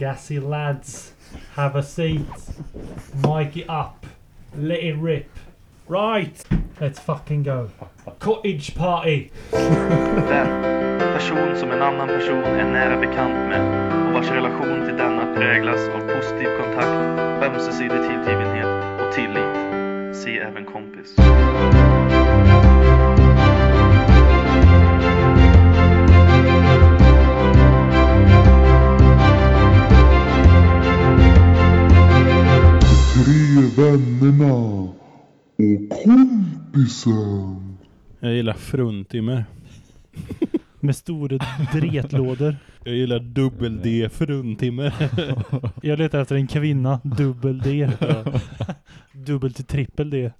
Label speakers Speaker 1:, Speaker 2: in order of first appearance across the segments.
Speaker 1: Gassy lads, have a seat. Mic it up. Let it rip. Right, let's fucking go. Cottage party.
Speaker 2: Vän. Person som en annan person är nära bekant med och vars relation till denna präglas av positiv kontakt, ömsesidig tillgivenhet och tillit. Se även kompis.
Speaker 3: Vännerna och kompisen.
Speaker 4: Jag gillar fruntimmer.
Speaker 1: Med stora dretlådor.
Speaker 4: Jag gillar dubbel-D fruntimmer.
Speaker 1: Jag letar efter en kvinna. Dubbel D. Dubbel till trippel D.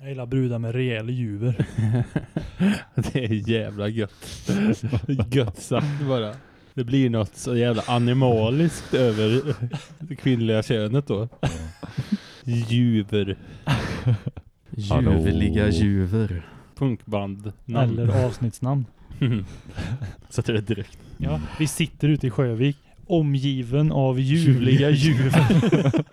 Speaker 1: Jag gillar brudar med rejäl juver.
Speaker 4: Det är jävla gött. Gött sagt bara. Det blir något så jävla animaliskt över det kvinnliga könet då. Juver.
Speaker 5: Ljuvliga juver.
Speaker 4: Punkband.
Speaker 1: Eller avsnittsnamn.
Speaker 5: Sätter det direkt.
Speaker 1: Ja, vi sitter ute i Sjövik. Omgiven av ljuvliga juver.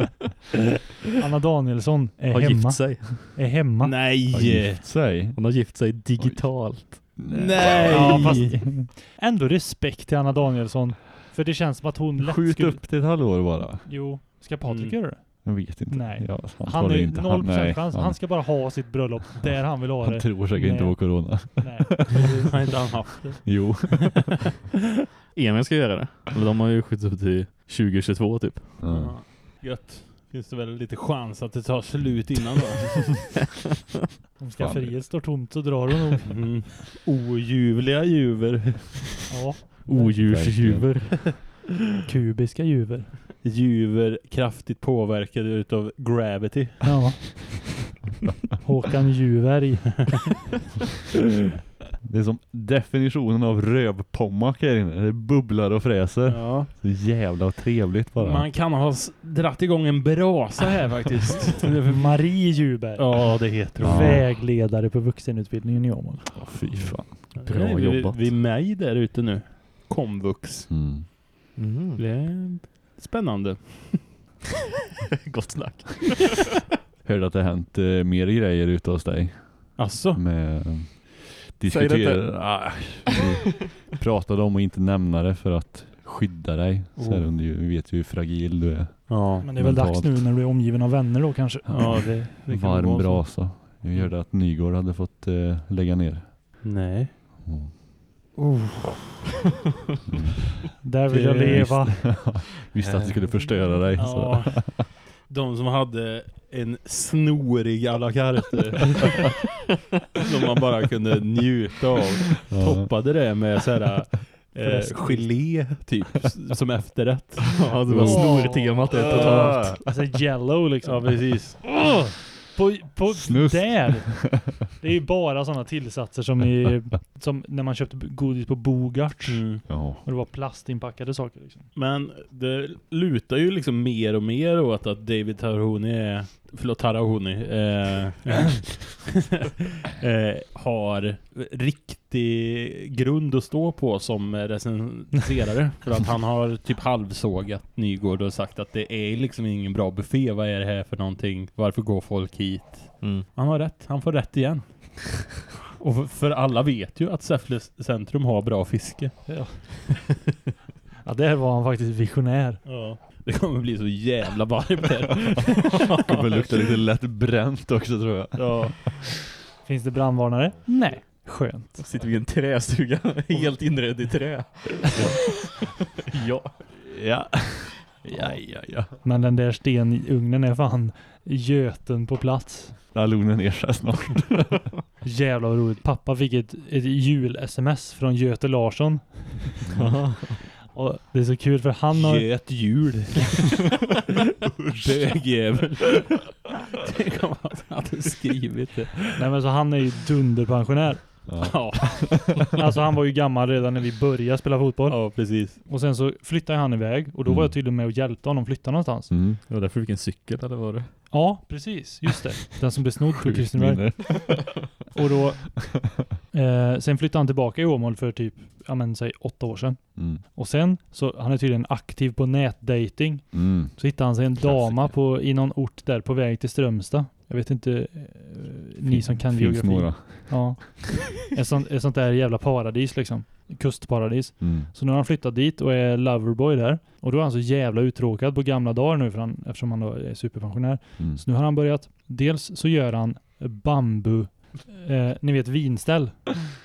Speaker 1: Anna Danielsson är
Speaker 5: Har
Speaker 1: hemma.
Speaker 5: gift sig.
Speaker 1: Är hemma.
Speaker 5: Har
Speaker 4: Nej!
Speaker 5: gift sig. Hon har gift sig digitalt.
Speaker 4: Nej!
Speaker 1: Ja, fast ändå respekt till Anna Danielsson. För det känns som att hon lätt
Speaker 5: Skjut
Speaker 1: skulle...
Speaker 5: upp till ett halvår bara.
Speaker 1: Jo, ska Patrik
Speaker 4: Mm.
Speaker 1: göra det?
Speaker 5: Jag vet inte.
Speaker 1: Nej.
Speaker 5: Ja,
Speaker 1: Han är
Speaker 5: inte.
Speaker 1: noll
Speaker 5: nej,
Speaker 1: procent chans.
Speaker 5: han,
Speaker 1: Han ska bara ha sitt bröllop där han vill ha
Speaker 5: han
Speaker 1: det.
Speaker 5: tror säkert inte
Speaker 1: Nej.
Speaker 5: på corona.
Speaker 1: Nej.
Speaker 4: Har inte han haft det?
Speaker 5: Jo.
Speaker 6: Emil ska göra det. Men de har ju skjutit upp till 2022 typ.
Speaker 5: Ja.
Speaker 4: Ja. Gött. Finns det väl lite chans att det tar slut innan då?
Speaker 1: Om skafferiet står tomt så drar hon nog.
Speaker 4: Mm. Oljuvliga juver.
Speaker 1: Ja.
Speaker 6: Odjursjuver.
Speaker 1: Kubiska juver.
Speaker 4: Juver kraftigt påverkade utav gravity.
Speaker 1: Ja. Håkan Juverg.
Speaker 5: Det är som definitionen av rövpommack här inne. Det bubblar och fräser.
Speaker 4: Ja.
Speaker 5: Så jävla trevligt bara.
Speaker 4: Man kan ha dratt igång en brasa här faktiskt.
Speaker 1: Marie Juberg.
Speaker 4: ja, det heter hon.
Speaker 5: Ja.
Speaker 1: Vägledare på vuxenutbildningen i Åmål.
Speaker 5: Åh, fy fan.
Speaker 4: Bra vi,
Speaker 5: jobbat.
Speaker 4: Vi är med där ute nu. Komvux.
Speaker 5: Mm.
Speaker 6: Mm.
Speaker 4: Det är spännande.
Speaker 6: Gott snack.
Speaker 5: Hörde att det hänt eh, mer grejer ute hos dig.
Speaker 4: Alltså,
Speaker 5: Med eh,
Speaker 6: Säg det
Speaker 5: diskutera. Ah, vi pratade om att inte nämna det för att skydda dig. Så är
Speaker 4: Oh.
Speaker 5: vi vet ju hur fragil du är.
Speaker 4: ja.
Speaker 1: Men det är väl
Speaker 5: Mentalt.
Speaker 1: dags nu när du är omgiven av vänner då kanske.
Speaker 4: Ja, det, det kan
Speaker 5: Varm brasa. Jag hörde att Nygård hade fått eh, lägga ner.
Speaker 4: Nej.
Speaker 5: Mm.
Speaker 1: Där vill jag leva.
Speaker 5: Visste att det skulle förstöra dig.
Speaker 4: Ja.
Speaker 5: Så.
Speaker 4: De som hade en snorig à la carte. som man bara kunde njuta av.
Speaker 5: Ja.
Speaker 4: Toppade det med så här eh, gelé typ som efterrätt.
Speaker 6: Ja, det var
Speaker 1: Åh.
Speaker 6: snortemat det totalt.
Speaker 1: Alltså yellow liksom.
Speaker 4: Ja, precis.
Speaker 1: På, på
Speaker 5: Snus.
Speaker 1: där. Det är ju bara sådana tillsatser som, i, som när man köpte godis på Bogarts.
Speaker 4: Mm.
Speaker 5: Ja.
Speaker 1: Och det var plastinpackade saker liksom.
Speaker 4: Men det lutar ju liksom mer och mer åt att David Tarahoni är, förlåt Tarahoni, eh, eh, har riktig grund att stå på som recenserare. För att han har typ halvsågat Nygård och sagt att det är liksom ingen bra buffé. Vad är det här för någonting? Varför går folk hit?
Speaker 6: Mm.
Speaker 4: Han har rätt. Han får rätt igen. Och för- alla vet ju att Säffle centrum har bra fiske.
Speaker 1: Ja, där var han faktiskt visionär.
Speaker 4: Ja. Det kommer bli så jävla varmt här.
Speaker 5: Det kommer lukta lite lätt bränt också tror jag.
Speaker 4: Ja.
Speaker 1: Finns det brandvarnare? Nej. Skönt.
Speaker 6: Då sitter vi i en trästuga, helt inredd i trä. ja.
Speaker 5: Ja. Ja, ja, ja.
Speaker 1: Men den där stenugnen är fan göten på plats.
Speaker 5: Ja, lugna ner sig snart.
Speaker 1: Jävlar vad roligt. Pappa fick ett, ett jul-sms från Göte Larsson. Och det är så kul för han har...
Speaker 4: Göt jul. Bögjävel. Tänk om han hade skrivit det.
Speaker 1: Nej men så han är ju dunderpensionär.
Speaker 5: Ja.
Speaker 1: Alltså han var ju gammal redan när vi började spela fotboll.
Speaker 4: ja precis.
Speaker 1: Och sen så flyttade han iväg. Och då var
Speaker 5: Mm.
Speaker 1: jag tydligen med och hjälpte honom flytta någonstans.
Speaker 5: Mm.
Speaker 6: Det var därför vi fick en cykel, eller var det?
Speaker 1: Ja, precis. Just det. Den som blev snodd på Kristineberg. Och då Eh, sen flyttade han tillbaka i Åmål för typ, ja men säg åtta år sedan.
Speaker 5: Mm.
Speaker 1: Och sen, så han är tydligen aktiv på nätdating.
Speaker 5: Mm.
Speaker 1: Så hittade han sig en
Speaker 5: Klassiker.
Speaker 1: dama på, i någon ort där på väg till Strömstad. Jag vet inte, eh, ni som kan
Speaker 5: Finns
Speaker 1: geografi.
Speaker 5: några.
Speaker 1: Ja. Ett sånt, ett sånt där jävla paradis liksom. Kustparadis.
Speaker 5: Mm.
Speaker 1: Så nu har han flyttat dit och är loverboy där. Och då är han så jävla uttråkad på gamla dagar nu för han, eftersom han då är superpensionär.
Speaker 5: Mm.
Speaker 1: Så nu har han börjat, dels så gör han bambu, eh, ni vet vinställ.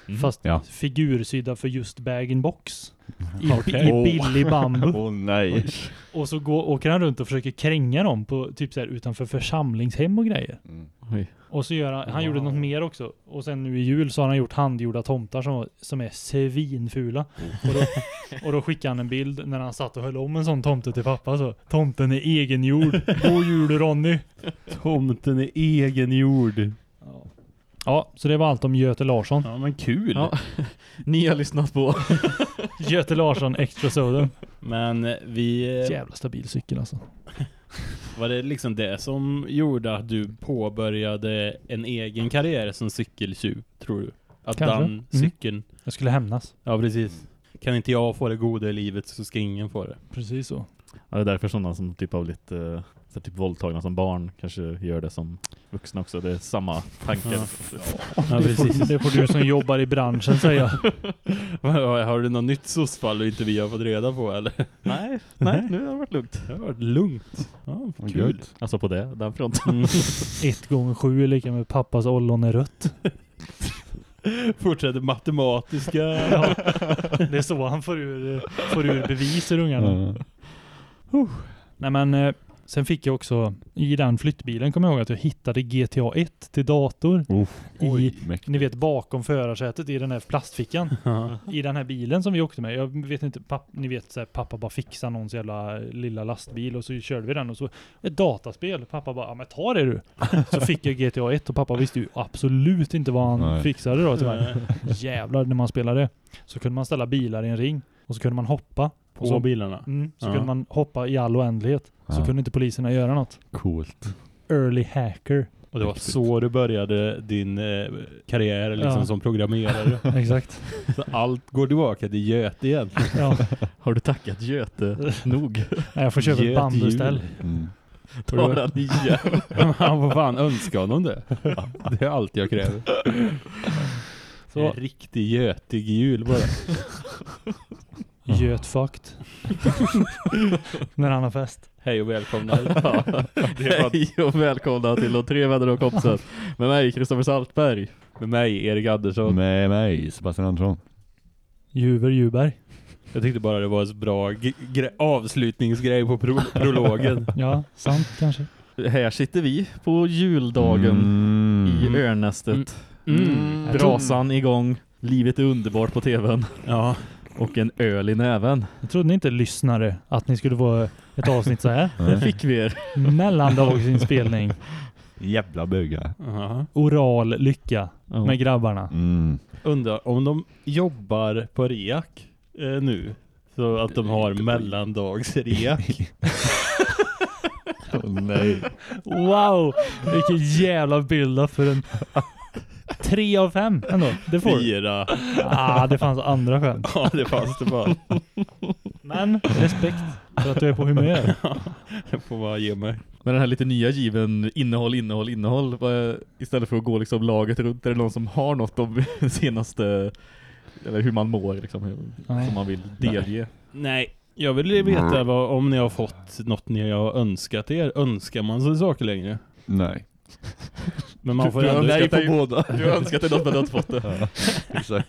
Speaker 6: Mm.
Speaker 1: Fast
Speaker 5: Ja.
Speaker 1: figursydda för just bag-in-box. I,
Speaker 4: Okej.
Speaker 1: I billig bambu.
Speaker 5: Åh nej.
Speaker 1: Och så går, åker han runt och försöker kränga dem på typ så här utanför församlingshem och grejer.
Speaker 5: Mm.
Speaker 1: Och så gör han, han gjorde
Speaker 7: Wow.
Speaker 1: något mer också. Och sen nu i jul så har han gjort handgjorda tomtar som, som är svinfula. Och, då, och då skickade han en bild när han satt och höll om en sån tomte till pappa så. Tomten är egengjord. God jul Ronny!
Speaker 4: Tomten är egengjord.
Speaker 1: Ja. Ja, så det var allt om Göte Larsson.
Speaker 4: Ja men kul.
Speaker 6: Ja. Ni har lyssnat på.
Speaker 1: Göte Larsson Extra Soda.
Speaker 4: Men eh, vi... eh,
Speaker 1: Jävla stabil cykel alltså.
Speaker 4: Var det liksom det som gjorde att du påbörjade en egen karriär som cykeltjuv, tror du? Att
Speaker 1: Kanske.
Speaker 4: den
Speaker 1: Mm.
Speaker 4: cykeln...
Speaker 1: Jag skulle hämnas.
Speaker 4: Ja, precis. Kan inte jag få det goda i livet så ska ingen få det.
Speaker 1: Precis så.
Speaker 6: Ja, det är därför sådana som typ av lite så typ våldtagna som barn kanske gör det som vuxna också. Det är samma tanke.
Speaker 4: Ja. Ja, precis.
Speaker 1: Det får du som jobbar i branschen säga.
Speaker 4: Har du något nytt sossfall och inte vi har fått reda på eller?
Speaker 6: nej, nej, nu har det varit lugnt.
Speaker 4: Det har varit lugnt. Ja, kul.
Speaker 6: Alltså på det, den fronten.
Speaker 4: Mm.
Speaker 1: Ett gånger sju är lika med pappas ollon är rött.
Speaker 4: Fortsätter matematiska.
Speaker 1: Ja, det är så han får ur, får ur bevis ur ungarna.
Speaker 5: Ja.
Speaker 1: Nej men, eh, sen fick jag också, i den flyttbilen kommer jag ihåg att jag hittade GTA 1 till dator.
Speaker 5: Uff.
Speaker 1: I,
Speaker 5: Mäktigt.
Speaker 1: ni vet bakom förarsätet i den här plastfickan. I den här bilen som vi åkte med. Jag vet inte, papp, ni vet så här, pappa bara fixade någons jävla lilla lastbil och så körde vi den och så ett dataspel. Pappa bara, ja men ta det du. Så fick jag GTA 1 och pappa visste ju absolut inte vad han
Speaker 5: Nej.
Speaker 1: fixade då tyvärr. Jävlar när man spelade. Så kunde man ställa bilar i en ring och så kunde man hoppa.
Speaker 4: På
Speaker 1: så,
Speaker 4: bilarna.
Speaker 1: mm, så
Speaker 4: Ja.
Speaker 1: kunde man hoppa i all oändlighet. Så
Speaker 5: Ja.
Speaker 1: kunde inte poliserna göra något.
Speaker 5: Coolt.
Speaker 1: Early hacker.
Speaker 4: Och det var
Speaker 5: Riktigt.
Speaker 4: så du började din eh, karriär liksom
Speaker 1: Ja.
Speaker 4: som programmerare.
Speaker 1: Exakt.
Speaker 4: så allt går tillbaka till Göte igen.
Speaker 1: Ja.
Speaker 6: Har du tackat Göte nog?
Speaker 1: Nej, Jag får köpa ett.
Speaker 5: Mm.
Speaker 6: Ta den igen.
Speaker 4: Han får fan önska honom det. Det är allt jag kräver.
Speaker 1: Så.
Speaker 4: En riktig götig jul bara.
Speaker 1: Götfucked. När han har fest.
Speaker 4: Hej och välkomna.
Speaker 6: Hej och välkomna till de tre vänner och kompisar. Med mig, Kristoffer Saltberg.
Speaker 4: med mig, Erik Andersson.
Speaker 5: Med mig, Sebastian Andersson.
Speaker 1: Juver Juberg.
Speaker 4: Jag tyckte bara det var en bra avslutningsgrej på pro prologen.
Speaker 1: Ja, sant kanske.
Speaker 6: Här sitter vi på juldagen
Speaker 5: Mm.
Speaker 6: i örnästet.
Speaker 4: Mm.
Speaker 6: Brasan igång. Livet är underbart på tvn.
Speaker 4: Ja.
Speaker 6: Och en öl i näven.
Speaker 1: Jag trodde ni inte lyssnare att ni skulle få ett avsnitt så här.
Speaker 6: Det fick vi er.
Speaker 1: Mellandagsinspelning.
Speaker 5: Jävla bögar.
Speaker 4: Aha.
Speaker 1: Oral lycka
Speaker 6: Ja.
Speaker 1: med grabbarna.
Speaker 5: Mm.
Speaker 4: Undrar om de jobbar på reak eh, nu. Så att de har mellandagsreak.
Speaker 5: Åh nej.
Speaker 1: Wow! Vilken jävla bild för en... Tre av fem ändå. Det får du.
Speaker 4: Fyra.
Speaker 1: Ah, det fanns andra skämt.
Speaker 4: Ja, det fanns det bara.
Speaker 1: Men respekt för att du är på humör.
Speaker 4: Det får man ge mig.
Speaker 6: Men den här lite nya given innehåll, innehåll, innehåll. vad Istället för att gå liksom laget runt. Är det någon som har något om senaste... Eller hur man mår liksom.
Speaker 1: Ja.
Speaker 6: Som man vill delge.
Speaker 4: Nej, jag vill veta vad, om ni har fått något ni har önskat er. Önskar man sig saker längre?
Speaker 5: Nej.
Speaker 4: Men man får
Speaker 6: Du har
Speaker 4: ändå...
Speaker 6: nej på
Speaker 5: båda.
Speaker 6: Du har önskat dig något men du har inte fått det.
Speaker 5: Exakt.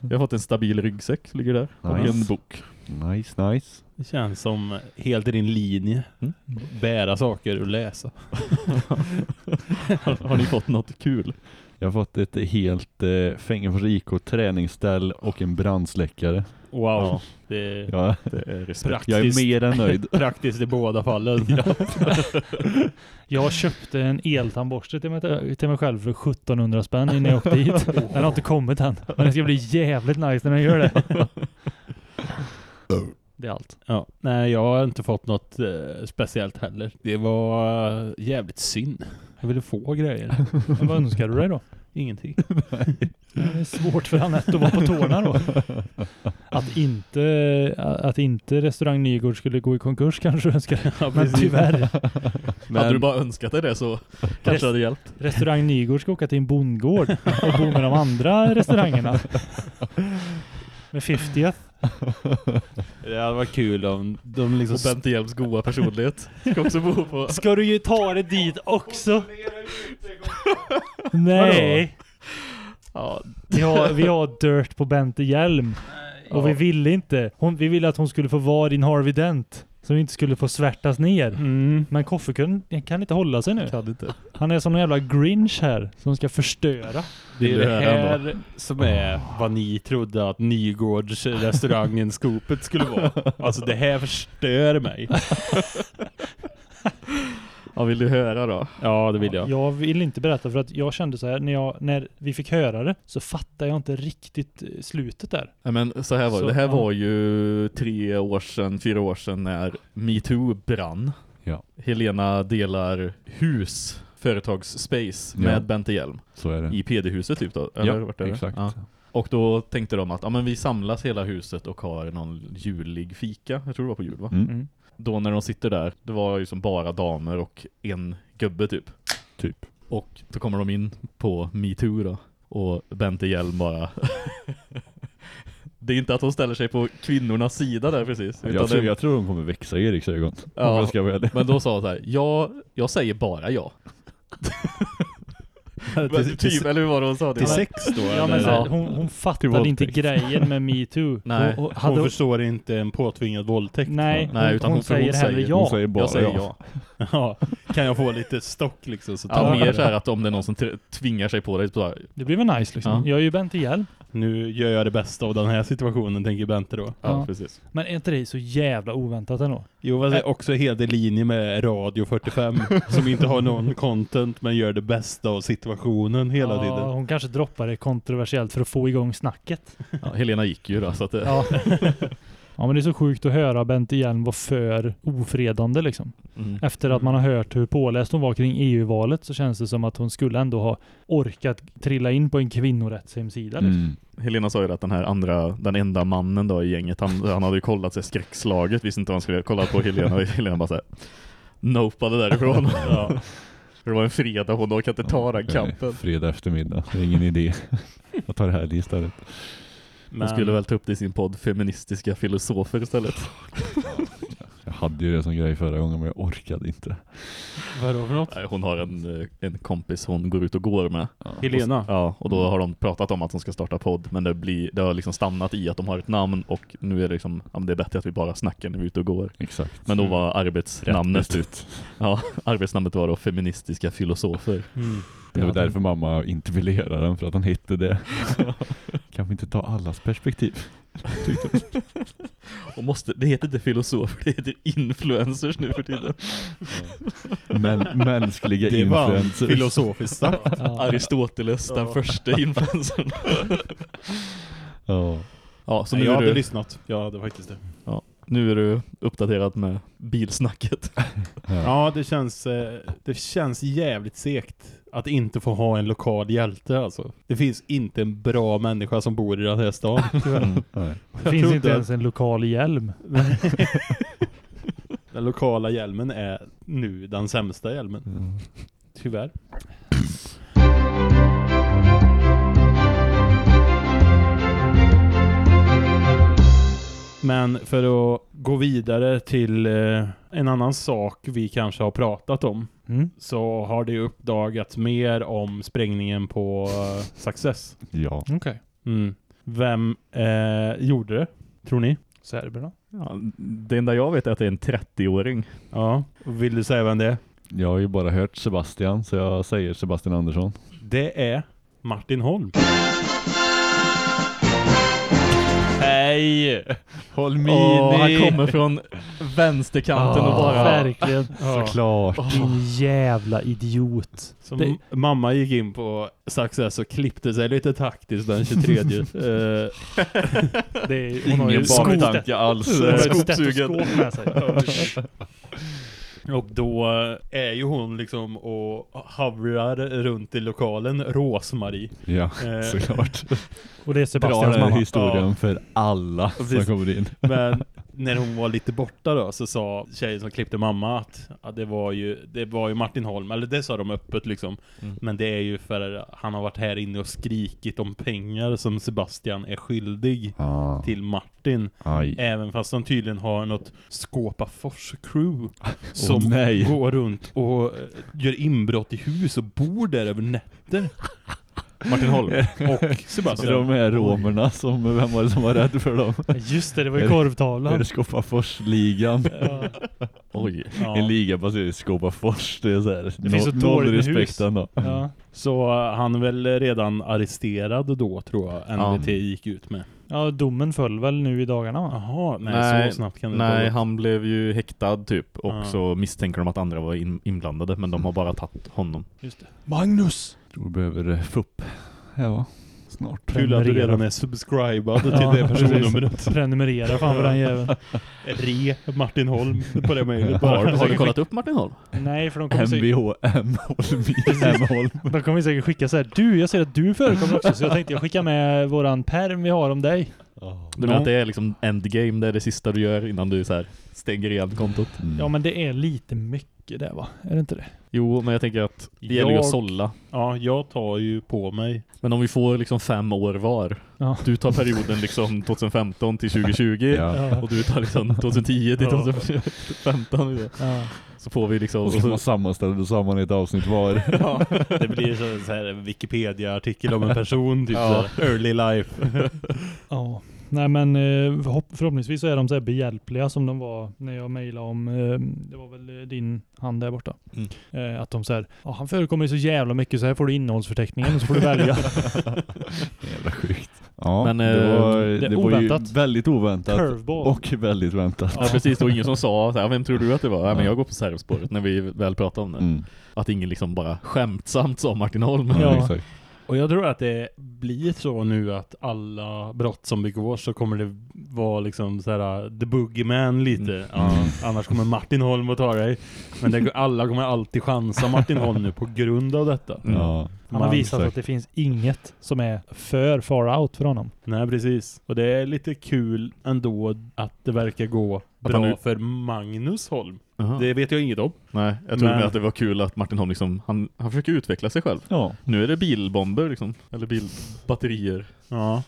Speaker 6: Jag har fått en stabil ryggsäck ligger där. Och
Speaker 5: Nice.
Speaker 6: en bok.
Speaker 5: Nice, nice.
Speaker 4: Det känns som helt i din linje.
Speaker 6: Mm.
Speaker 4: Bära saker och läsa.
Speaker 6: har, har ni fått något kul?
Speaker 5: Jag har fått ett helt eh, Fängelsefors IK träningsställ och en brandsläckare.
Speaker 4: Wow.
Speaker 6: Ja.
Speaker 4: Det är
Speaker 5: Ja,
Speaker 6: Det är respekt.
Speaker 4: Praktiskt.
Speaker 5: jag är mer än nöjd.
Speaker 4: praktiskt i båda fallen.
Speaker 1: Jag köpte en eltandborste till mig, till mig själv för 1700 spänn innan jag åkte hit. Den har inte kommit än. Men det ska bli jävligt nice när den gör det. Det är allt.
Speaker 4: Ja, nej jag har inte fått något eh, speciellt heller. Det var eh, jävligt synd. Jag ville få grejer.
Speaker 1: Men vad önskar du dig då?
Speaker 4: Ingenting.
Speaker 1: Det är svårt för Anette att vara på tårna då. Att inte, att inte restaurang Nygård skulle gå i konkurs kanske du önskar. Men tyvärr.
Speaker 6: Hade du bara önskat dig det så kanske det hade hjälpt.
Speaker 1: Restaurang Nygård ska åka till en bondgård och bo med de andra restaurangerna. Med 50
Speaker 4: Det hade varit kul om de liksom...
Speaker 6: Och Bente Hjelms goa personlighet ska också bo på...
Speaker 1: Ska du ju ta det dit också? Nej.
Speaker 6: Ja,
Speaker 1: Vi har, vi har dirt på Bente Hjelm. Och vi ville inte. Hon, vi ville att hon skulle få vara din Harvey Dent. Vi inte skulle få svärtas ner.
Speaker 4: Mm.
Speaker 1: Men Koffe kan, kan inte hålla sig nu.
Speaker 6: kan inte.
Speaker 1: Han är som en jävla grinch här. Som ska förstöra.
Speaker 4: Det är det här som är vad ni trodde att Nygårds restaurangen skopet skulle vara. Alltså det här förstör mig.
Speaker 6: Ja, vill du höra då?
Speaker 4: Ja, det vill jag.
Speaker 1: Jag vill inte berätta för att jag kände så här när, jag, när vi fick höra det så fattade jag inte riktigt eh, slutet där.
Speaker 6: Ja, men så här var det.
Speaker 1: Så,
Speaker 6: Det här
Speaker 1: ja.
Speaker 6: var ju tre år sedan, fyra år sedan när MeToo brann.
Speaker 5: Ja.
Speaker 6: Helena delar hus, företagsspace,
Speaker 5: Ja.
Speaker 6: med Bente Hjelm.
Speaker 5: Så är det.
Speaker 6: I PD-huset typ då? Eller
Speaker 5: ja,
Speaker 6: vart är det?
Speaker 5: exakt.
Speaker 6: Ja. Och då tänkte de att ja, men vi samlas hela huset och har någon julig fika. Jag tror det var på jul va?
Speaker 5: Mm.
Speaker 1: Mm.
Speaker 6: Då när de sitter där, det var ju som bara damer och en gubbe typ.
Speaker 5: Typ.
Speaker 6: Och då kommer de in på MeToo då. Och Bente Hjelm bara... det är inte att hon ställer sig på kvinnornas sida där precis.
Speaker 5: Jag tror,
Speaker 6: det-
Speaker 5: jag tror de kommer växa i Eriks ögon.
Speaker 6: Ja. Men då sa hon så här, ja, jag säger bara ja.
Speaker 4: Till,
Speaker 6: typ,
Speaker 4: till,
Speaker 6: eller hur var det hon sa? Det
Speaker 4: till sex då?
Speaker 1: Ja,
Speaker 4: eller?
Speaker 1: men så hon, hon fattade inte grejen med MeToo.
Speaker 6: Nej.
Speaker 1: Hon, hon,
Speaker 4: Hon förstår inte en påtvingad våldtäkt.
Speaker 1: nej,
Speaker 6: Nej,
Speaker 1: hon,
Speaker 6: utan
Speaker 1: hon,
Speaker 6: hon-
Speaker 1: säger hellre ja.
Speaker 5: Hon säger bara
Speaker 6: jag säger
Speaker 5: ja.
Speaker 6: ja.
Speaker 4: Ja, kan jag få lite stock liksom så
Speaker 6: Ja, mer så här att om det är någon som tvingar sig på dig så bara,
Speaker 1: Det blir väl nice liksom.
Speaker 6: Ja.
Speaker 1: Jag är ju Bente Hjelm.
Speaker 4: Nu gör jag det bästa av den här situationen, tänker Bente då.
Speaker 6: ja,
Speaker 1: Ja.
Speaker 6: precis.
Speaker 1: Men är inte det så jävla oväntat ändå?
Speaker 4: Jo, det är också helt i linje med Radio 45 som inte har någon content men gör det bästa av situationen hela
Speaker 1: ja,
Speaker 4: tiden.
Speaker 1: Hon kanske droppar det kontroversiellt för att få igång snacket.
Speaker 6: Ja, Helena gick ju då så att det,
Speaker 1: Ja. ja men det är så sjukt att höra Bente Hjelm vara för ofredande liksom.
Speaker 6: mm.
Speaker 1: Efter att man har hört hur påläst hon var kring EU-valet så känns det som att hon skulle ändå ha orkat trilla in på en kvinnorättshemsida. Liksom.
Speaker 5: Mm.
Speaker 6: Helena sa ju att den här andra, den enda mannen då i gänget, han, han hade ju kollat sig skräckslaget, visste inte vad han skulle kolla på Helena och Helena bara såhär nopade därifrån.
Speaker 4: Ja.
Speaker 6: Det var en fredag, hon orkade inte ta den kampen.
Speaker 5: Fredag eftermiddag. Det är ingen idé. Jag tar det här istället.
Speaker 6: Hon skulle väl ta upp det i sin podd Feministiska filosofer istället.
Speaker 5: Jag hade ju det som grej förra gången men jag orkade inte.
Speaker 4: Vadå för något?
Speaker 6: Hon har en, eh, en kompis hon går ut och går med.
Speaker 4: Helena?
Speaker 6: Ja, och då har de pratat om att de ska starta podd, men det, blir, det har liksom stannat i att de har ett namn och nu är det liksom, ja, men det är bättre att vi bara snackar när vi är ute och går.
Speaker 5: Exakt.
Speaker 6: Men då var arbetsnamnet,
Speaker 5: beslut.
Speaker 6: ja, arbetsnamnet var då feministiska filosofer.
Speaker 4: Mm.
Speaker 5: Det var därför mamma inte ville göra den, för att han hette det. kan vi inte ta allas perspektiv?
Speaker 6: Och måste, det heter inte filosofer, det heter influencers nu för tiden.
Speaker 5: Men, mänskliga
Speaker 4: Det var
Speaker 5: influencers.
Speaker 4: filosofiskt sagt.
Speaker 1: Ja.
Speaker 6: Aristoteles, den första influencern.
Speaker 5: Ja.
Speaker 6: Ja, så
Speaker 4: Nej,
Speaker 6: nu
Speaker 4: jag
Speaker 6: är,
Speaker 4: hade
Speaker 6: du,
Speaker 4: lyssnat. Jag hade faktiskt det.
Speaker 6: nu är du uppdaterad med bilsnacket.
Speaker 5: Ja.
Speaker 4: Ja, det känns, eh, det känns jävligt segt att inte få ha en lokal hjälte alltså. Det finns inte en bra människa som bor i den här stan.
Speaker 6: Mm.
Speaker 1: Det finns
Speaker 4: trodde
Speaker 1: inte ens en lokal hjälm.
Speaker 4: Den lokala hjälmen är nu den sämsta hjälmen.
Speaker 5: Mm.
Speaker 4: Tyvärr. Men för att gå vidare till eh, en annan sak vi kanske har pratat om
Speaker 1: Mm.
Speaker 4: så har det uppdagats mer om sprängningen på eh, Success.
Speaker 5: Ja.
Speaker 1: Okej.
Speaker 4: Mm. Vem eh, gjorde det, tror ni?
Speaker 1: Serberna?
Speaker 6: Ja, det enda jag vet är att det är en 30-åring.
Speaker 4: Ja, vill du säga vem det är?
Speaker 5: Jag har ju bara hört Sebastian, så jag säger Sebastian Andersson.
Speaker 4: Det är Martin Holm. Hej! Holmini!
Speaker 6: Åh, han kommer från vänsterkanten och bara...
Speaker 1: Verkligen.
Speaker 5: Såklart.
Speaker 1: Din jävla idiot.
Speaker 4: Som
Speaker 1: Det-
Speaker 4: mamma gick in på Success och klippte sig lite taktiskt den 23. eh,
Speaker 1: Det är, hon har ju
Speaker 5: Ingen baktanke alls.
Speaker 1: hon har ett
Speaker 6: Skopsugen.
Speaker 1: med sig.
Speaker 4: Och då är ju hon liksom och havrar runt i lokalen, Rosmarie.
Speaker 5: Ja,
Speaker 4: Eh,
Speaker 5: såklart.
Speaker 1: Och det är
Speaker 5: Bra
Speaker 1: Sebastians
Speaker 5: här
Speaker 1: mamma.
Speaker 5: historien
Speaker 4: Ja.
Speaker 5: för alla som
Speaker 4: Precis.
Speaker 5: kommer in.
Speaker 4: Men när hon var lite borta då så sa tjejen som klippte mamma att ja, det, var ju, det var ju Martin Holm, eller det sa de öppet liksom.
Speaker 6: Mm.
Speaker 4: Men det är ju för han har varit här inne och skrikit om pengar som Sebastian är skyldig
Speaker 5: Ah,
Speaker 4: till Martin.
Speaker 5: aj.
Speaker 4: Även fast han tydligen har något Skåpafors-crew som
Speaker 5: nej.
Speaker 4: går runt och eh, gör inbrott i hus och bor där över nätter.
Speaker 6: Martin Holm.
Speaker 4: Och Sebastian.
Speaker 5: De här romerna som, vem var det som var rädd för dem?
Speaker 1: Just det, det var ju
Speaker 5: det- Är
Speaker 1: korvtavlan.
Speaker 5: det Skåpafors-ligan?
Speaker 1: Ja.
Speaker 6: Oj.
Speaker 4: Ja.
Speaker 5: En liga baserad i Skåpafors, det är såhär,
Speaker 1: Det finns så
Speaker 5: noll
Speaker 1: dåligt
Speaker 5: respekt ändå.
Speaker 1: Ja.
Speaker 4: Så eh, han är väl redan arresterad då tror jag
Speaker 6: Ja.
Speaker 4: NVT gick ut med.
Speaker 1: ja, domen föll väl nu i dagarna va?
Speaker 4: Jaha, nej,
Speaker 6: Nej,
Speaker 4: så snabbt kan det
Speaker 6: Nej,
Speaker 4: ha
Speaker 6: han blev ju häktad typ och
Speaker 4: Ja.
Speaker 6: så misstänker de att andra var in, inblandade men de har bara tagit honom.
Speaker 1: Just det.
Speaker 4: Magnus!
Speaker 5: Tror vi behöver eh, få upp, ja, snart.
Speaker 4: Kul att du redan är subscribad till
Speaker 1: Ja,
Speaker 4: det personnumret.
Speaker 1: Prenumerera fan på den jäveln.
Speaker 4: Re Martin Holm på det mejlet.
Speaker 6: Har, har du kollat upp Martin Holm?
Speaker 1: Nej, för de kommer, säkert,
Speaker 5: MBH, M Holm.
Speaker 1: de kommer säkert skicka så här. Du, jag ser att du förekommer också. Så jag tänkte jag skicka med våran perm vi har om dig.
Speaker 6: Du menar att det är liksom endgame, det är det sista du gör innan du så här stänger igen kontot?
Speaker 5: Mm.
Speaker 1: Ja, men det är lite mycket där va? Är det inte det?
Speaker 6: Jo, men jag tänker att det gäller ju att sålla.
Speaker 4: Ja, jag tar ju på mig.
Speaker 6: Men om vi får liksom fem år var.
Speaker 1: Ja.
Speaker 6: Du tar perioden liksom 2015 till 2020.
Speaker 5: Ja.
Speaker 6: Och du tar liksom 2010 till
Speaker 4: Ja.
Speaker 6: 2015.
Speaker 1: Ja.
Speaker 6: Så får vi liksom...
Speaker 5: Och så ska man sammanställa det samman i ett avsnitt var.
Speaker 6: ja.
Speaker 4: Det blir så, så här Wikipedia-artikel om en person, typ
Speaker 6: Ja.
Speaker 4: så här, early life.
Speaker 1: Ja. Nej men eh, hopp- förhoppningsvis så är de så här behjälpliga som de var när jag mejlade om, eh, det var väl eh, din hand där borta.
Speaker 6: Mm.
Speaker 1: Att de säger, ja han förekommer ju så jävla mycket så här får du innehållsförteckningen och så får du välja.
Speaker 5: Jävla sjukt. Ja,
Speaker 6: Men,
Speaker 5: det var,
Speaker 1: det
Speaker 5: det var ju
Speaker 1: oväntat.
Speaker 5: väldigt oväntat.
Speaker 1: Curveball.
Speaker 5: Och väldigt väntat.
Speaker 6: Ja precis, det var ingen som sa så här, vem tror du att det var? Ja, men jag går på servspåret när vi väl pratade om det.
Speaker 5: Mm.
Speaker 6: Att ingen liksom bara skämtsamt sa Martin Holm.
Speaker 5: Ja,
Speaker 1: Ja.
Speaker 5: exakt.
Speaker 4: Och jag tror att det blir så nu att alla brott som begås så kommer det vara liksom så här the boogeyman lite.
Speaker 5: Mm.
Speaker 4: Ja, annars kommer Martin Holm att ta dig. Men det, alla kommer alltid chansa Martin Holm nu på grund av detta.
Speaker 6: Mm.
Speaker 5: Ja.
Speaker 1: Han har visat att det finns inget som är för far out för honom.
Speaker 4: Nej, precis. Och det är lite kul ändå att det verkar gå bra
Speaker 6: han nu-
Speaker 4: för Magnus Holm.
Speaker 6: Jaha.
Speaker 4: Det vet jag inget om.
Speaker 6: Nej, jag tror
Speaker 4: Men-
Speaker 6: med att det var kul att Martin Holm liksom, han, han försöker utveckla sig själv.
Speaker 5: ja.
Speaker 6: Nu är det bilbomber liksom, eller bilbatterier.
Speaker 4: Ja.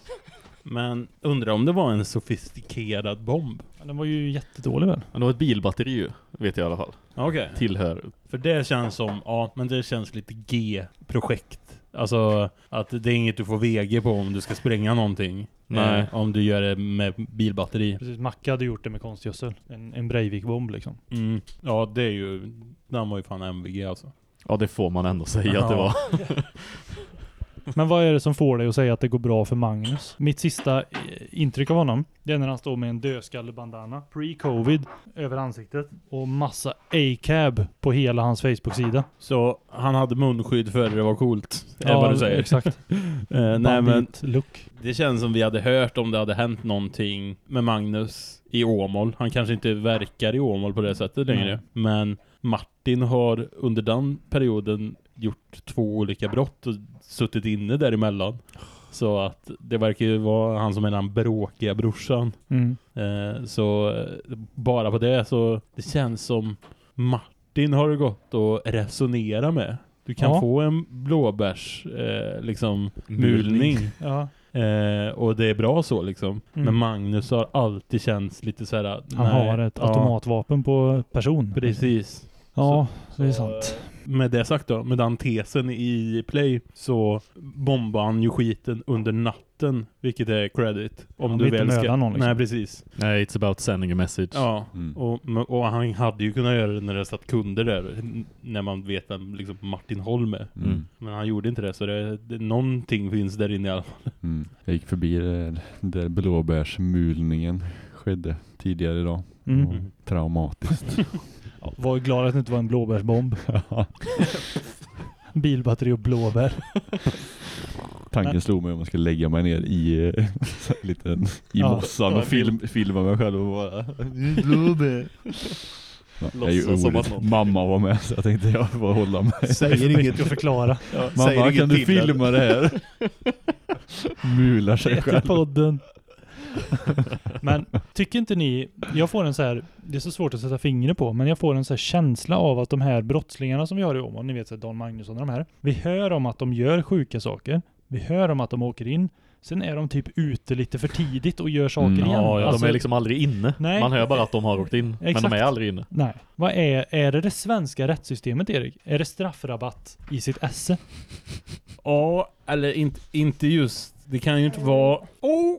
Speaker 4: Men undrar om det var en sofistikerad bomb.
Speaker 1: Den var ju jättedålig väl?
Speaker 6: Men det var ett bilbatteri ju, vet jag i alla fall.
Speaker 4: Okej.
Speaker 6: Tillhör.
Speaker 4: För det känns som, ja, men det känns lite G-projekt. Alltså att det är inget du får VG på om du ska spränga någonting.
Speaker 6: Nej.
Speaker 4: Eh, om du gör det med bilbatteri.
Speaker 1: Precis, Macke hade gjort det med konstgödsel. En, en Breivik-bomb liksom.
Speaker 4: Mm. Ja, det är ju, den var ju fan MVG alltså.
Speaker 6: Ja, det får man ändå säga att det
Speaker 4: Ja.
Speaker 6: var.
Speaker 1: Men vad är det som får dig att säga att det går bra för Magnus? Mitt sista eh, intryck av honom, det är när han står med en dödskallebandana, pre-covid, över ansiktet och massa A-cab på hela hans Facebook-sida.
Speaker 4: Så han hade munskydd före det var coolt. är vad du säger.
Speaker 1: exakt.
Speaker 4: Eh, nej men
Speaker 1: Bandit-look.
Speaker 4: det känns som vi hade hört om det hade hänt någonting med Magnus i Åmål. Han kanske inte verkar i Åmål på det sättet längre.
Speaker 1: Nej.
Speaker 4: Men Martin har under den perioden gjort två olika brott och suttit inne däremellan. Så att det verkar ju vara han som är den bråkiga brorsan.
Speaker 1: Mm.
Speaker 4: Eh, så eh, bara på det så det känns som Martin har det gått att resonera med. Du kan
Speaker 1: Ja.
Speaker 4: få en blåbärs eh, liksom mulning.
Speaker 1: Ja.
Speaker 4: Eh, och det är bra så liksom.
Speaker 1: Mm.
Speaker 4: Men Magnus har alltid känts lite så här.
Speaker 1: Han
Speaker 4: nej,
Speaker 1: har ett
Speaker 4: ja,
Speaker 1: automatvapen på person.
Speaker 4: Precis.
Speaker 1: Ja, det är
Speaker 4: Så,
Speaker 1: sant.
Speaker 4: Med det sagt då, med den tesen i Play så bombar han ju skiten under natten, vilket är credit. Om
Speaker 1: Han
Speaker 4: du
Speaker 1: vill
Speaker 4: väl ska...
Speaker 1: någon, liksom.
Speaker 4: Nej, precis.
Speaker 6: Nej, it's about sending a message.
Speaker 4: Ja,
Speaker 5: Mm.
Speaker 4: och, och han hade ju kunnat göra det när det satt kunder där, när man vet vem liksom Martin Holm är.
Speaker 5: Mm.
Speaker 4: Men han gjorde inte det, så det, det, någonting finns där inne i alla fall.
Speaker 5: Mm. Jag gick förbi där, där blåbärsmulningen skedde tidigare idag.
Speaker 1: Mm.
Speaker 5: Och Traumatiskt.
Speaker 1: Ja, var glad att det inte var en blåbärsbomb. Bilbatteri och blåbär.
Speaker 5: Tanken slog mig om jag ska lägga mig ner i, eh, liten, i
Speaker 1: Ja.
Speaker 5: mossan
Speaker 6: Ja,
Speaker 5: och film, filma mig själv och bara Blåbär. Ja, det är ju
Speaker 6: som att
Speaker 5: Mamma var med så jag tänkte jag får hålla mig.
Speaker 4: Säger inget
Speaker 1: att förklara.
Speaker 5: Mamma kan du filma det här? Mular sig
Speaker 1: Det är
Speaker 5: själv.
Speaker 1: podden. Men tycker inte ni, jag får en så här, det är så svårt att sätta fingret på, men jag får en så här känsla av att de här brottslingarna som vi har i Åmål, ni vet så här Dan Magnusson och de här, vi hör om att de gör sjuka saker, vi hör om att de åker in, sen är de typ ute lite för tidigt och gör saker
Speaker 5: Mm.
Speaker 1: igen.
Speaker 6: Ja,
Speaker 1: Alltså,
Speaker 6: de är liksom aldrig inne.
Speaker 1: Nej.
Speaker 6: Man hör bara att de har åkt in. Men
Speaker 1: Exakt.
Speaker 6: de är aldrig inne.
Speaker 1: Nej. Vad är, är det det svenska rättssystemet Erik? Är det straffrabatt i sitt esse?
Speaker 4: Ja, eller inte, inte just. Det kan ju inte vara... Oh!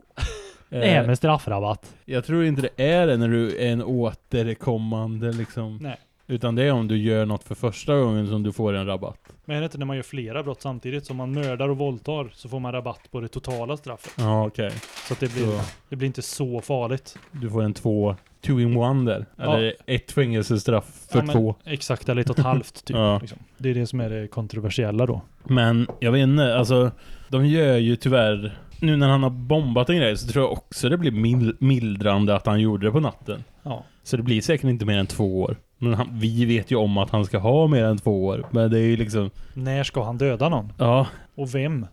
Speaker 1: Det är med straffrabatt.
Speaker 4: Jag tror inte det är det när du är en återkommande liksom.
Speaker 1: Nej.
Speaker 4: Utan det är om du gör något för första gången som du får en rabatt.
Speaker 1: Men är det inte när man gör flera brott samtidigt, som man mördar och våldtar, så får man rabatt på det totala straffet.
Speaker 4: Ja, okej.
Speaker 1: Så att det blir,
Speaker 4: Så
Speaker 1: det blir inte så farligt.
Speaker 4: du får en två, two in one där.
Speaker 1: Ja.
Speaker 4: Eller ett fängelsestraff för
Speaker 1: Ja,
Speaker 4: två.
Speaker 1: Exakt, eller ett och ett halvt typ.
Speaker 4: Ja.
Speaker 1: liksom. Det är det som är det kontroversiella då.
Speaker 4: Men jag vet inte, alltså de gör ju tyvärr nu när han har bombat en grej så tror jag också det blir mil- mildrande att han gjorde det på natten.
Speaker 1: Ja.
Speaker 4: Så det blir säkert inte mer än två år. Men han, vi vet ju om att han ska ha mer än två år. Men det är ju liksom,
Speaker 1: När ska han döda någon?
Speaker 4: ja,
Speaker 1: Och vem?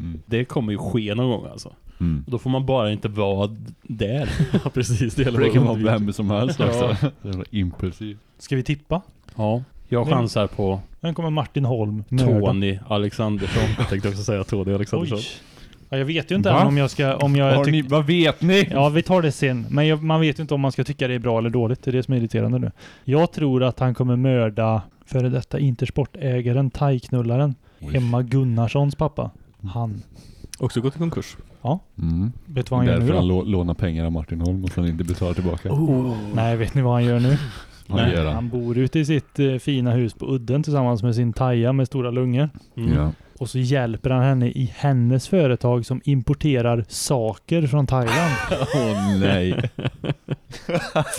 Speaker 5: Mm.
Speaker 4: det kommer ju ske någon gång alltså.
Speaker 5: Mm.
Speaker 4: Och då får man bara inte vara där.
Speaker 6: Ja, precis. Det,
Speaker 5: det kan vara vem som helst också. Jävla impulsiv.
Speaker 1: Ska vi tippa?
Speaker 4: Ja. Jag chansar på
Speaker 1: Vem kommer Martin Holm?
Speaker 4: Tony Alexandersson.
Speaker 6: Jag tänkte också säga Tony Alexandersson.
Speaker 1: Oj. Ja, jag vet ju inte
Speaker 5: Va?
Speaker 1: än om jag ska... Om jag tyck-
Speaker 5: ni, vad vet ni?
Speaker 1: Ja, vi tar det sen. Men jag, man vet ju inte om man ska tycka det är bra eller dåligt. Det är det som är irriterande nu. Jag tror att han kommer mörda före detta Intersportägaren, thaiknullaren, Emma Gunnarssons pappa. Han.
Speaker 6: Också gått i konkurs.
Speaker 5: Mm.
Speaker 1: Vet du vad han gör nu
Speaker 5: Därför han
Speaker 1: då?
Speaker 5: lå- lånar pengar av Martin Holm och sen inte betalar tillbaka.
Speaker 1: Nej, vet ni vad han gör nu?
Speaker 5: Vad
Speaker 4: Nej,
Speaker 5: gör han?
Speaker 1: Han bor ute i sitt eh, fina hus på udden tillsammans med sin taja med stora lungor.
Speaker 4: Mm.
Speaker 5: Ja.
Speaker 1: Och så hjälper han henne i hennes företag som importerar saker från Thailand.
Speaker 5: Åh nej.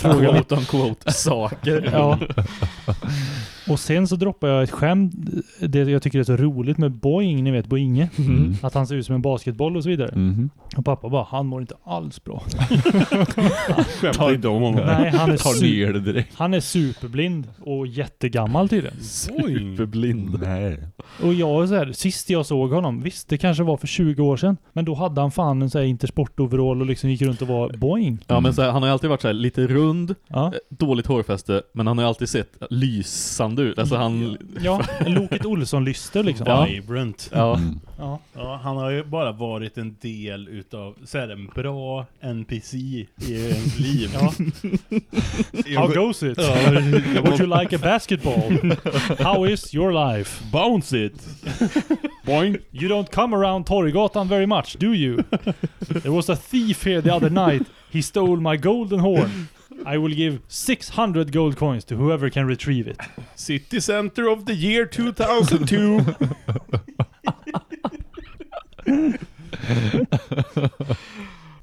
Speaker 1: Fråga
Speaker 6: Quote on quote. Saker.
Speaker 1: Ja. Och sen så droppar jag ett skämt, det jag tycker är så roligt med Boeing, ni vet Boinge.
Speaker 5: Mm.
Speaker 1: Att han ser ut som en basketboll och så vidare.
Speaker 5: Mhm.
Speaker 1: Och pappa bara, han mår inte alls bra.
Speaker 4: Skämtar inte om honom.
Speaker 1: Nej, han är,
Speaker 5: Tar ner det direkt.
Speaker 1: han är superblind och jättegammal tydligen.
Speaker 6: Superblind.
Speaker 5: Nej.
Speaker 1: Och jag så här, sist jag såg honom, visst det kanske var för 20 år sedan, men då hade han fan en sån här Intersport-overall och liksom gick runt och var Boeing.
Speaker 6: Ja men så här, han har ju alltid varit så här lite rund,
Speaker 1: Ja,
Speaker 6: eh, dåligt hårfäste, men han har ju alltid sett lysande ut. Alltså han...
Speaker 1: ja en Loket Olsson-lyster liksom.
Speaker 6: Ja.
Speaker 4: Vibrant.
Speaker 6: Ja.
Speaker 5: Mm.
Speaker 1: Ja.
Speaker 4: Ja, han har ju bara varit en del utav, så här, en bra NPC i ens liv.
Speaker 1: Ja. How goes it? Would you like a basketball? How is your life?
Speaker 4: Bounce it! Boing!
Speaker 1: You don't come around Torggatan very much, do you? There was a thief here the other night. He stole my golden horn. I will give 600 gold coins to whoever can retrieve it.
Speaker 4: City Center of the year 2002!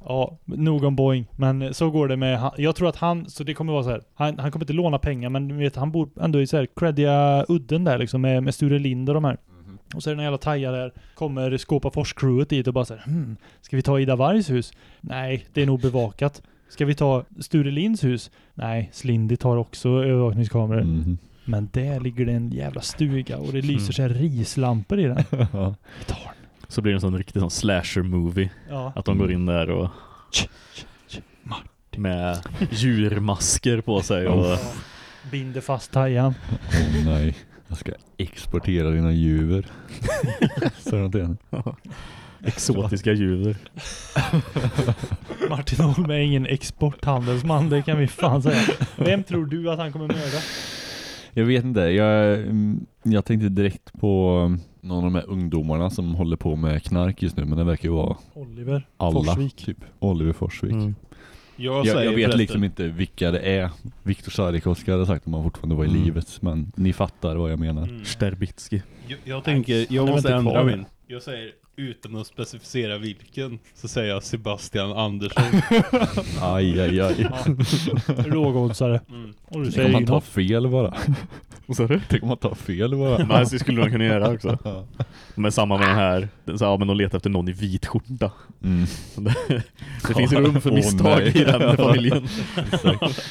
Speaker 1: Ja, nog om Boeing. Men så går det med han. Jag tror att han, så det kommer vara så här. Han, han kommer inte låna pengar men du vet, han bor ändå i så här creddiga udden där liksom med, med Sture Lind och de här. Och så är det en jävla taja där. Kommer Skåpafors-crewet dit och bara såhär hmm, Ska vi ta Ida Vargs hus? Nej, det är nog bevakat. Ska vi ta Sture Linds hus? Nej, Slindy tar också övervakningskameror.
Speaker 5: Mhm.
Speaker 1: Men där ligger det en jävla stuga och det lyser sig rislampor i den.
Speaker 5: Ja.
Speaker 1: Vi tar den.
Speaker 6: Så blir det en sån riktig sån slasher-movie.
Speaker 1: Ja.
Speaker 6: Att de går in där och... Med djurmasker på sig och...
Speaker 1: Binder fast tajan.
Speaker 5: Åh nej. Jag ska exportera dina djur. Sa de till henne.
Speaker 6: Exotiska djur.
Speaker 1: Martin Holm är ingen exporthandelsman, det kan vi fan säga. Vem tror du att han kommer mörda?
Speaker 5: Jag vet inte, jag, mm, jag tänkte direkt på mm, någon av de här ungdomarna som håller på med knark just nu, men det verkar ju vara
Speaker 1: Oliver
Speaker 5: alla.
Speaker 1: Forsvik.
Speaker 5: Typ. Oliver Forsvik.
Speaker 6: Mm.
Speaker 4: Jag,
Speaker 5: Jag,
Speaker 4: säger
Speaker 5: jag vet
Speaker 4: förresten-
Speaker 5: liksom inte vilka det är. Viktor Sarikoski hade sagt om han fortfarande var i
Speaker 6: Mm.
Speaker 5: livet, men ni fattar vad jag menar.
Speaker 4: Mm.
Speaker 6: Sterbitski.
Speaker 4: Jag, jag tänker, jag måste ändra min. Jag säger utan att specificera vilken, så säger jag Sebastian Andersson.
Speaker 5: Aj, aj, aj.
Speaker 1: Lågoddsare.
Speaker 4: Mm.
Speaker 1: Och du
Speaker 5: Tänk
Speaker 1: säger
Speaker 5: om man tar fel bara.
Speaker 6: Vad sa du?
Speaker 5: Tänk om man tar fel bara.
Speaker 6: Nej, så skulle de kunna göra också. Men samma med den här, så, ja men de letar efter någon i vit skjorta.
Speaker 5: Mm.
Speaker 6: Det, det finns rum för
Speaker 5: Åh,
Speaker 6: misstag
Speaker 5: nej.
Speaker 6: i den familjen.
Speaker 5: Exakt.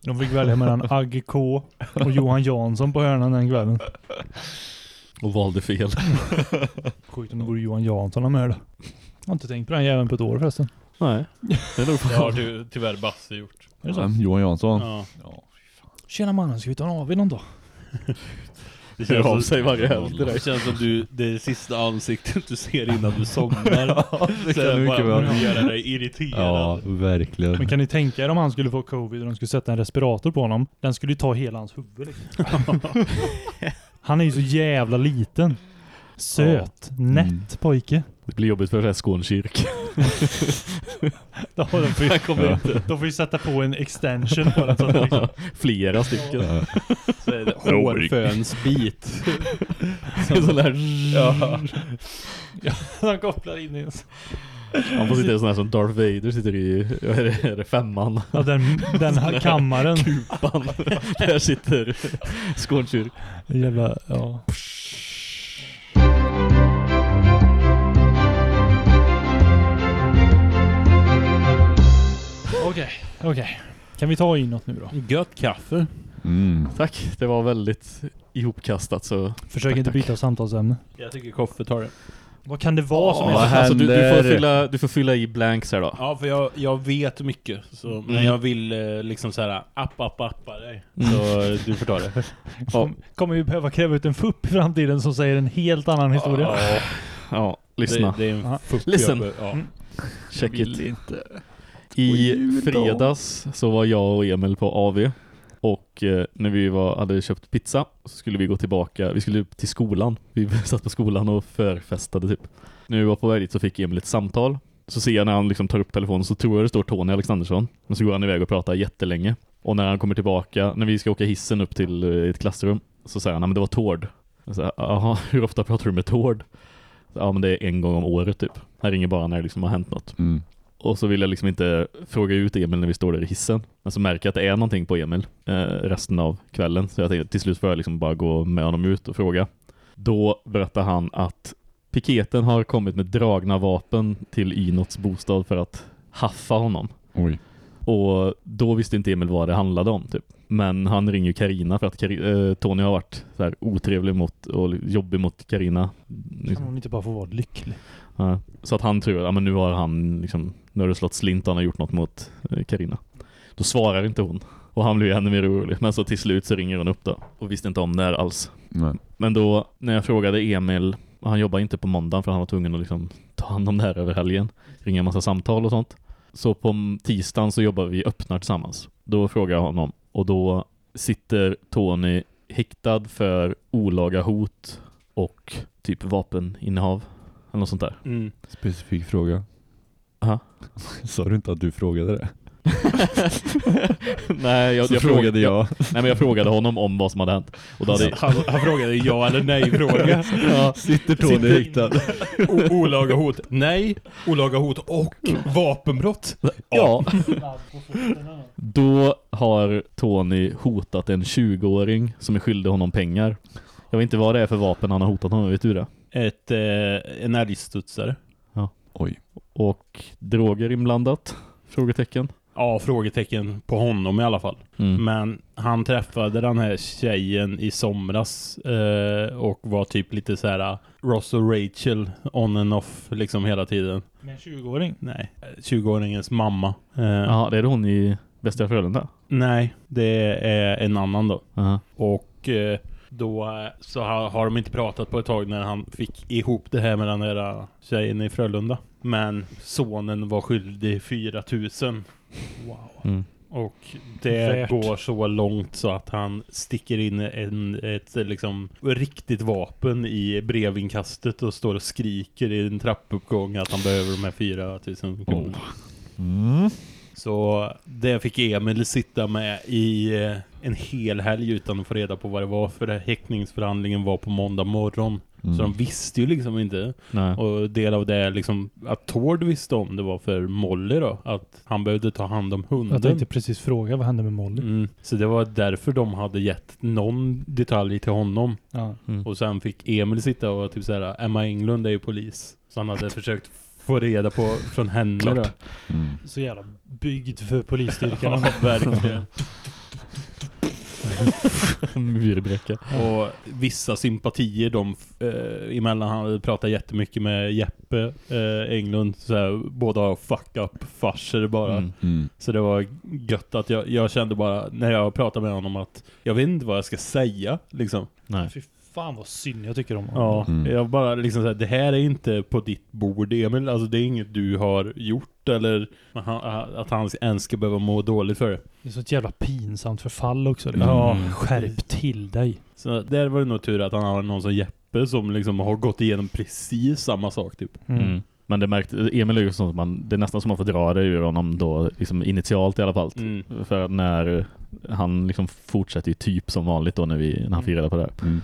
Speaker 1: De fick välja mellan Agge K och Johan Jansson på hörnan den kvällen.
Speaker 6: Och valde fel.
Speaker 1: Sjukt om det vore Johan Jansson med då. Jag har inte tänkt på den jäveln på ett år förresten.
Speaker 6: Nej. Det är nog
Speaker 4: Det har du tyvärr Basse gjort.
Speaker 1: Är det så?
Speaker 5: Ja, Johan Jansson.
Speaker 4: Ja.
Speaker 1: Tjena mannen, ska vi ta en AW någon dag?
Speaker 4: Det
Speaker 6: Hör av sig varje helg
Speaker 4: Det känns som du, det är det sista ansiktet du ser innan du somnar.
Speaker 5: det
Speaker 4: Så
Speaker 5: kan du mycket väl.
Speaker 4: göra dig irriterad.
Speaker 5: Ja, verkligen.
Speaker 1: Men kan ni tänka er om han skulle få covid och de skulle sätta en respirator på honom? Den skulle ju ta hela hans huvud liksom. Han är ju så jävla liten. Söt, nätt
Speaker 5: Mm.
Speaker 1: pojke.
Speaker 6: Det blir jobbigt för Skånkyrk.
Speaker 1: Ja, de, får ju,
Speaker 6: kommer inte.
Speaker 1: de får ju sätta på en extension på den så att liksom,
Speaker 6: Flera stycken.
Speaker 5: Ja.
Speaker 4: Så är det hårfönsbit.
Speaker 6: Sån där...
Speaker 1: ja, han kopplar in i en
Speaker 6: Han får sitta i sån här som Darth Vader sitter i, vad är det, är det femman?
Speaker 1: Ja, den, den här kammaren.
Speaker 6: Kupan. Där sitter Skånkyrk.
Speaker 1: Jävla, ja. Okej, okej. Kan vi ta in något nu då?
Speaker 4: Gött kaffe.
Speaker 5: Mm.
Speaker 6: Tack, det var väldigt ihopkastat så...
Speaker 1: Försök
Speaker 6: Tack,
Speaker 1: inte
Speaker 6: tack.
Speaker 1: byta samtalsämne.
Speaker 4: Jag tycker Koffe tar det.
Speaker 1: Vad kan det vara som
Speaker 5: Ja,
Speaker 1: är
Speaker 5: vad
Speaker 1: så...
Speaker 6: Alltså du, du, får
Speaker 5: händer?
Speaker 6: fylla, du får fylla i blanks här då.
Speaker 4: Ja, för jag, jag vet mycket. Så, Men
Speaker 6: Mm.
Speaker 4: jag vill eh, liksom såhär app, app, appa dig.
Speaker 6: Mm.
Speaker 4: Så eh, du får ta det.
Speaker 1: Kom, kommer vi behöva kräva ut en FUP i framtiden som säger en helt annan historia?
Speaker 4: Ja,
Speaker 6: Ja, lyssna.
Speaker 4: Det, det är en
Speaker 1: Ja.
Speaker 4: fupp
Speaker 6: Listen.
Speaker 4: jag- Ja.
Speaker 1: Mm.
Speaker 6: Check
Speaker 5: Jag
Speaker 6: it.
Speaker 5: inte.
Speaker 6: I fredags så var jag och Emil på AV och eh, när vi var, hade köpt pizza så skulle vi gå tillbaka, vi skulle upp till skolan. Vi satt på skolan och förfestade typ. När vi var på väg dit så fick Emil ett samtal. Så ser jag när han liksom tar upp telefonen så tror jag det står Tony Alexandersson. Men så går han iväg och pratar jättelänge. Och när han kommer tillbaka, när vi ska åka hissen upp till eh, ett klassrum så säger han, att men det var Tord. Jag jaha, hur ofta pratar du med Tord? Ja men det är en gång om året typ. Han ringer bara när det liksom har hänt något.
Speaker 5: Mm.
Speaker 6: Och så vill jag liksom inte fråga ut Emil när vi står där i hissen. Men så märker jag att det är någonting på Emil eh, resten av kvällen. Så jag tänkte till slut får jag liksom bara gå med honom ut och fråga. Då berättar han att piketen har kommit med dragna vapen till Inots bostad för att haffa honom.
Speaker 5: Oj.
Speaker 6: Och då visste inte Emil vad det handlade om typ. Men han ringer ju Karina för att Kari- eh, Tony har varit så här otrevlig mot och jobbig mot Karina.
Speaker 1: Kan hon inte bara få vara lycklig?
Speaker 6: Ja, så att han tror att ja, men nu har han liksom, nu har det slått slint och gjort något mot eh, Karina. Då svarar inte hon. Och han blir ju ännu mer orolig. Men så till slut så ringer hon upp då. Och visste inte om det här alls.
Speaker 5: Nej.
Speaker 6: Men då när jag frågade Emil, och han jobbar inte på måndagen för han var tvungen att liksom ta hand om det här över helgen. Ringa en massa samtal och sånt. Så på tisdagen så jobbar vi öppnar tillsammans. Då frågar jag honom och då sitter Tony häktad för olaga hot och typ vapeninnehav. Eller något sånt där.
Speaker 4: Mm.
Speaker 5: Specifik fråga.
Speaker 6: Aha.
Speaker 5: Sa du inte att du frågade det?
Speaker 6: nej, jag, jag
Speaker 5: frågade jag.
Speaker 6: Nej, men jag frågade honom om vad som hade hänt. Och då hade,
Speaker 4: Han, han frågade ja eller nej fråga.
Speaker 6: ja,
Speaker 5: Sitter Tony häktad?
Speaker 4: O- olaga hot. Nej. Olaga hot och vapenbrott.
Speaker 6: ja, då har Tony hotat en 20-åring som är skyldig honom pengar. Jag vet inte vad det är för vapen han har hotat honom, vet du det?
Speaker 4: Ett, eh, en älgstudsare.
Speaker 5: Oj.
Speaker 6: Och droger inblandat? Frågetecken.
Speaker 4: Ja, frågetecken på honom i alla fall.
Speaker 6: Mm.
Speaker 4: Men han träffade den här tjejen i somras eh, och var typ lite så här Ross och Rachel on and off liksom hela tiden.
Speaker 1: Med en 20-åring?
Speaker 4: Nej, 20-åringens mamma. Eh,
Speaker 6: Ja, det är hon i Bästa Frölunda.
Speaker 4: Nej, det är en annan då.
Speaker 6: Aha.
Speaker 4: Och eh, då så har, har de inte pratat på ett tag när han fick ihop det här med den där tjejen i Frölunda. Men sonen var skyldig 4000
Speaker 1: Wow.
Speaker 6: Mm.
Speaker 4: och det
Speaker 1: Värt.
Speaker 4: går så långt så att han sticker in en, ett liksom riktigt vapen i brevinkastet och står och skriker i en trappuppgång att han behöver de här 4000 kronor.
Speaker 5: Mm.
Speaker 4: Så det fick Emil sitta med i eh, en hel helg utan att få reda på vad det var för det. häktningsförhandlingen var på måndag morgon.
Speaker 5: Mm.
Speaker 4: Så de visste ju liksom inte.
Speaker 6: Nej.
Speaker 4: Och del av det är liksom att Tord visste om det var för Molly då. Att han behövde ta hand om
Speaker 1: Jag
Speaker 4: hunden.
Speaker 1: tänkte precis fråga, vad hände med Molly?
Speaker 4: Mm. Så det var därför de hade gett någon detalj till honom.
Speaker 1: Ja.
Speaker 6: Mm.
Speaker 4: Och sen fick Emil sitta och typ såhär, Emma Englund är ju polis. Så han hade försökt få reda på från henne då.
Speaker 5: Mm.
Speaker 1: Så jävla byggd för polisstyrkan.
Speaker 4: Ja, verkligen.
Speaker 6: Murbräcka.
Speaker 4: Och vissa sympatier de eh, emellan han pratar jättemycket med Jeppe eh, Englund så här, båda har fuck up farser bara.
Speaker 6: Mm.
Speaker 5: Mm.
Speaker 4: Så det var gött att jag, jag kände bara när jag pratade med honom att jag vet inte vad jag ska säga liksom.
Speaker 6: Nej.
Speaker 1: Fan vad synd jag tycker om
Speaker 4: Ja,
Speaker 5: Mm.
Speaker 4: jag bara liksom såhär, det här är inte på ditt bord Emil, alltså det är inget du har gjort eller att han, ens ska behöva må dåligt för det.
Speaker 1: Det är så ett jävla pinsamt förfall också. Liksom.
Speaker 4: Ja.
Speaker 1: Skärp till dig.
Speaker 4: Så där var det nog tur att han har någon som Jeppe som liksom har gått igenom precis samma sak typ.
Speaker 1: Mm.
Speaker 6: Mm. Men det märkte, Emil är ju sånt att man, det är nästan som man får dra det ur honom då, liksom initialt i alla fall.
Speaker 4: Mm.
Speaker 6: För när han liksom fortsätter ju typ som vanligt då när, vi, när han firade på det här.
Speaker 5: Mm.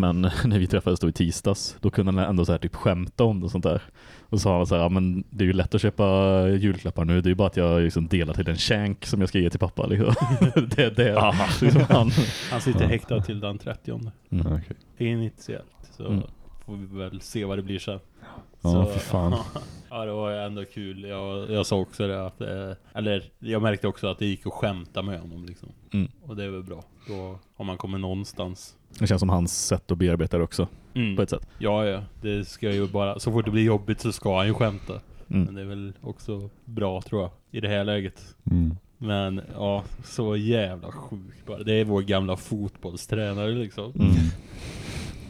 Speaker 6: Men när vi träffades då i tisdags, då kunde han ändå så här typ skämta om det och sånt där. Och så sa han så här, ja, men det är ju lätt att köpa julklappar nu, det är ju bara att jag liksom delar till en shank som jag ska ge till pappa. Liksom. det är det. Liksom han.
Speaker 4: Han sitter häktad till den 30
Speaker 6: Mm.
Speaker 5: Okej.
Speaker 4: initiellt. Så
Speaker 6: Mm.
Speaker 4: får vi väl se vad det blir sen.
Speaker 5: Ja,
Speaker 4: Så,
Speaker 5: för fan.
Speaker 4: ja, det var ändå kul. Jag, jag sa också det att, eh, eller jag märkte också att det gick att skämta med honom liksom.
Speaker 6: Mm.
Speaker 4: Och det är väl bra. Då har man kommit någonstans.
Speaker 6: Det känns som hans sätt att bearbeta det också,
Speaker 4: Mm.
Speaker 6: på ett sätt.
Speaker 4: Ja, ja. Det ska ju bara, så fort det blir jobbigt så ska han ju skämta. Men
Speaker 6: Mm.
Speaker 4: det är väl också bra tror jag, i det här läget.
Speaker 5: Mm.
Speaker 4: Men ja, så jävla sjukt bara. Det är vår gamla fotbollstränare liksom.
Speaker 6: Mm.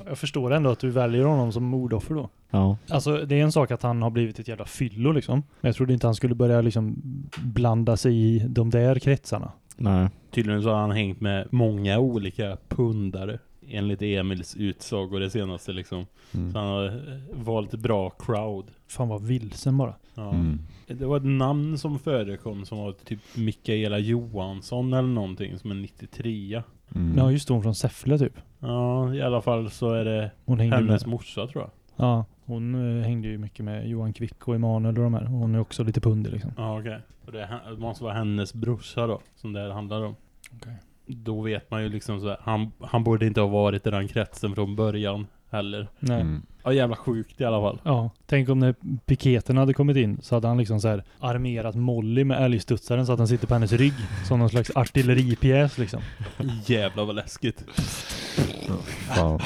Speaker 1: Jag förstår ändå att du väljer honom som mordoffer då.
Speaker 6: Ja.
Speaker 1: Alltså det är en sak att han har blivit ett jävla fyllo liksom. Men jag trodde inte han skulle börja liksom blanda sig i de där kretsarna.
Speaker 6: Nej.
Speaker 4: Tydligen så har han hängt med många olika pundare. Enligt Emils utsago det senaste liksom. Så
Speaker 5: Mm.
Speaker 4: han har eh, valt bra crowd.
Speaker 1: Fan vad vilsen bara.
Speaker 4: Ja.
Speaker 5: Mm.
Speaker 4: Det var ett namn som förekom som var typ Mikaela Johansson eller någonting som är 93.
Speaker 5: Mm.
Speaker 1: Ja just hon från Säffle typ.
Speaker 4: Ja, i alla fall så är det
Speaker 1: Hon hängde
Speaker 4: hennes
Speaker 1: med.
Speaker 4: morsa tror jag.
Speaker 1: Ja, hon eh, hängde ju mycket med Johan Kvick och Emanuel och de här. Hon är också lite pundig liksom.
Speaker 4: Ja, okej. Och det, måste vara hennes brorsa då, som det här handlar om.
Speaker 1: Okej.
Speaker 4: Då vet man ju liksom så här, han, han borde inte ha varit i den kretsen från början heller.
Speaker 1: Nej.
Speaker 5: Mm.
Speaker 4: Ja, jävla sjukt i alla fall.
Speaker 1: Ja, tänk om när piketen hade kommit in så hade han liksom så här armerat Molly med älgstudsaren så att den sitter på hennes rygg. Som någon slags artilleripjäs liksom.
Speaker 4: Jävlar vad läskigt.
Speaker 5: Fan.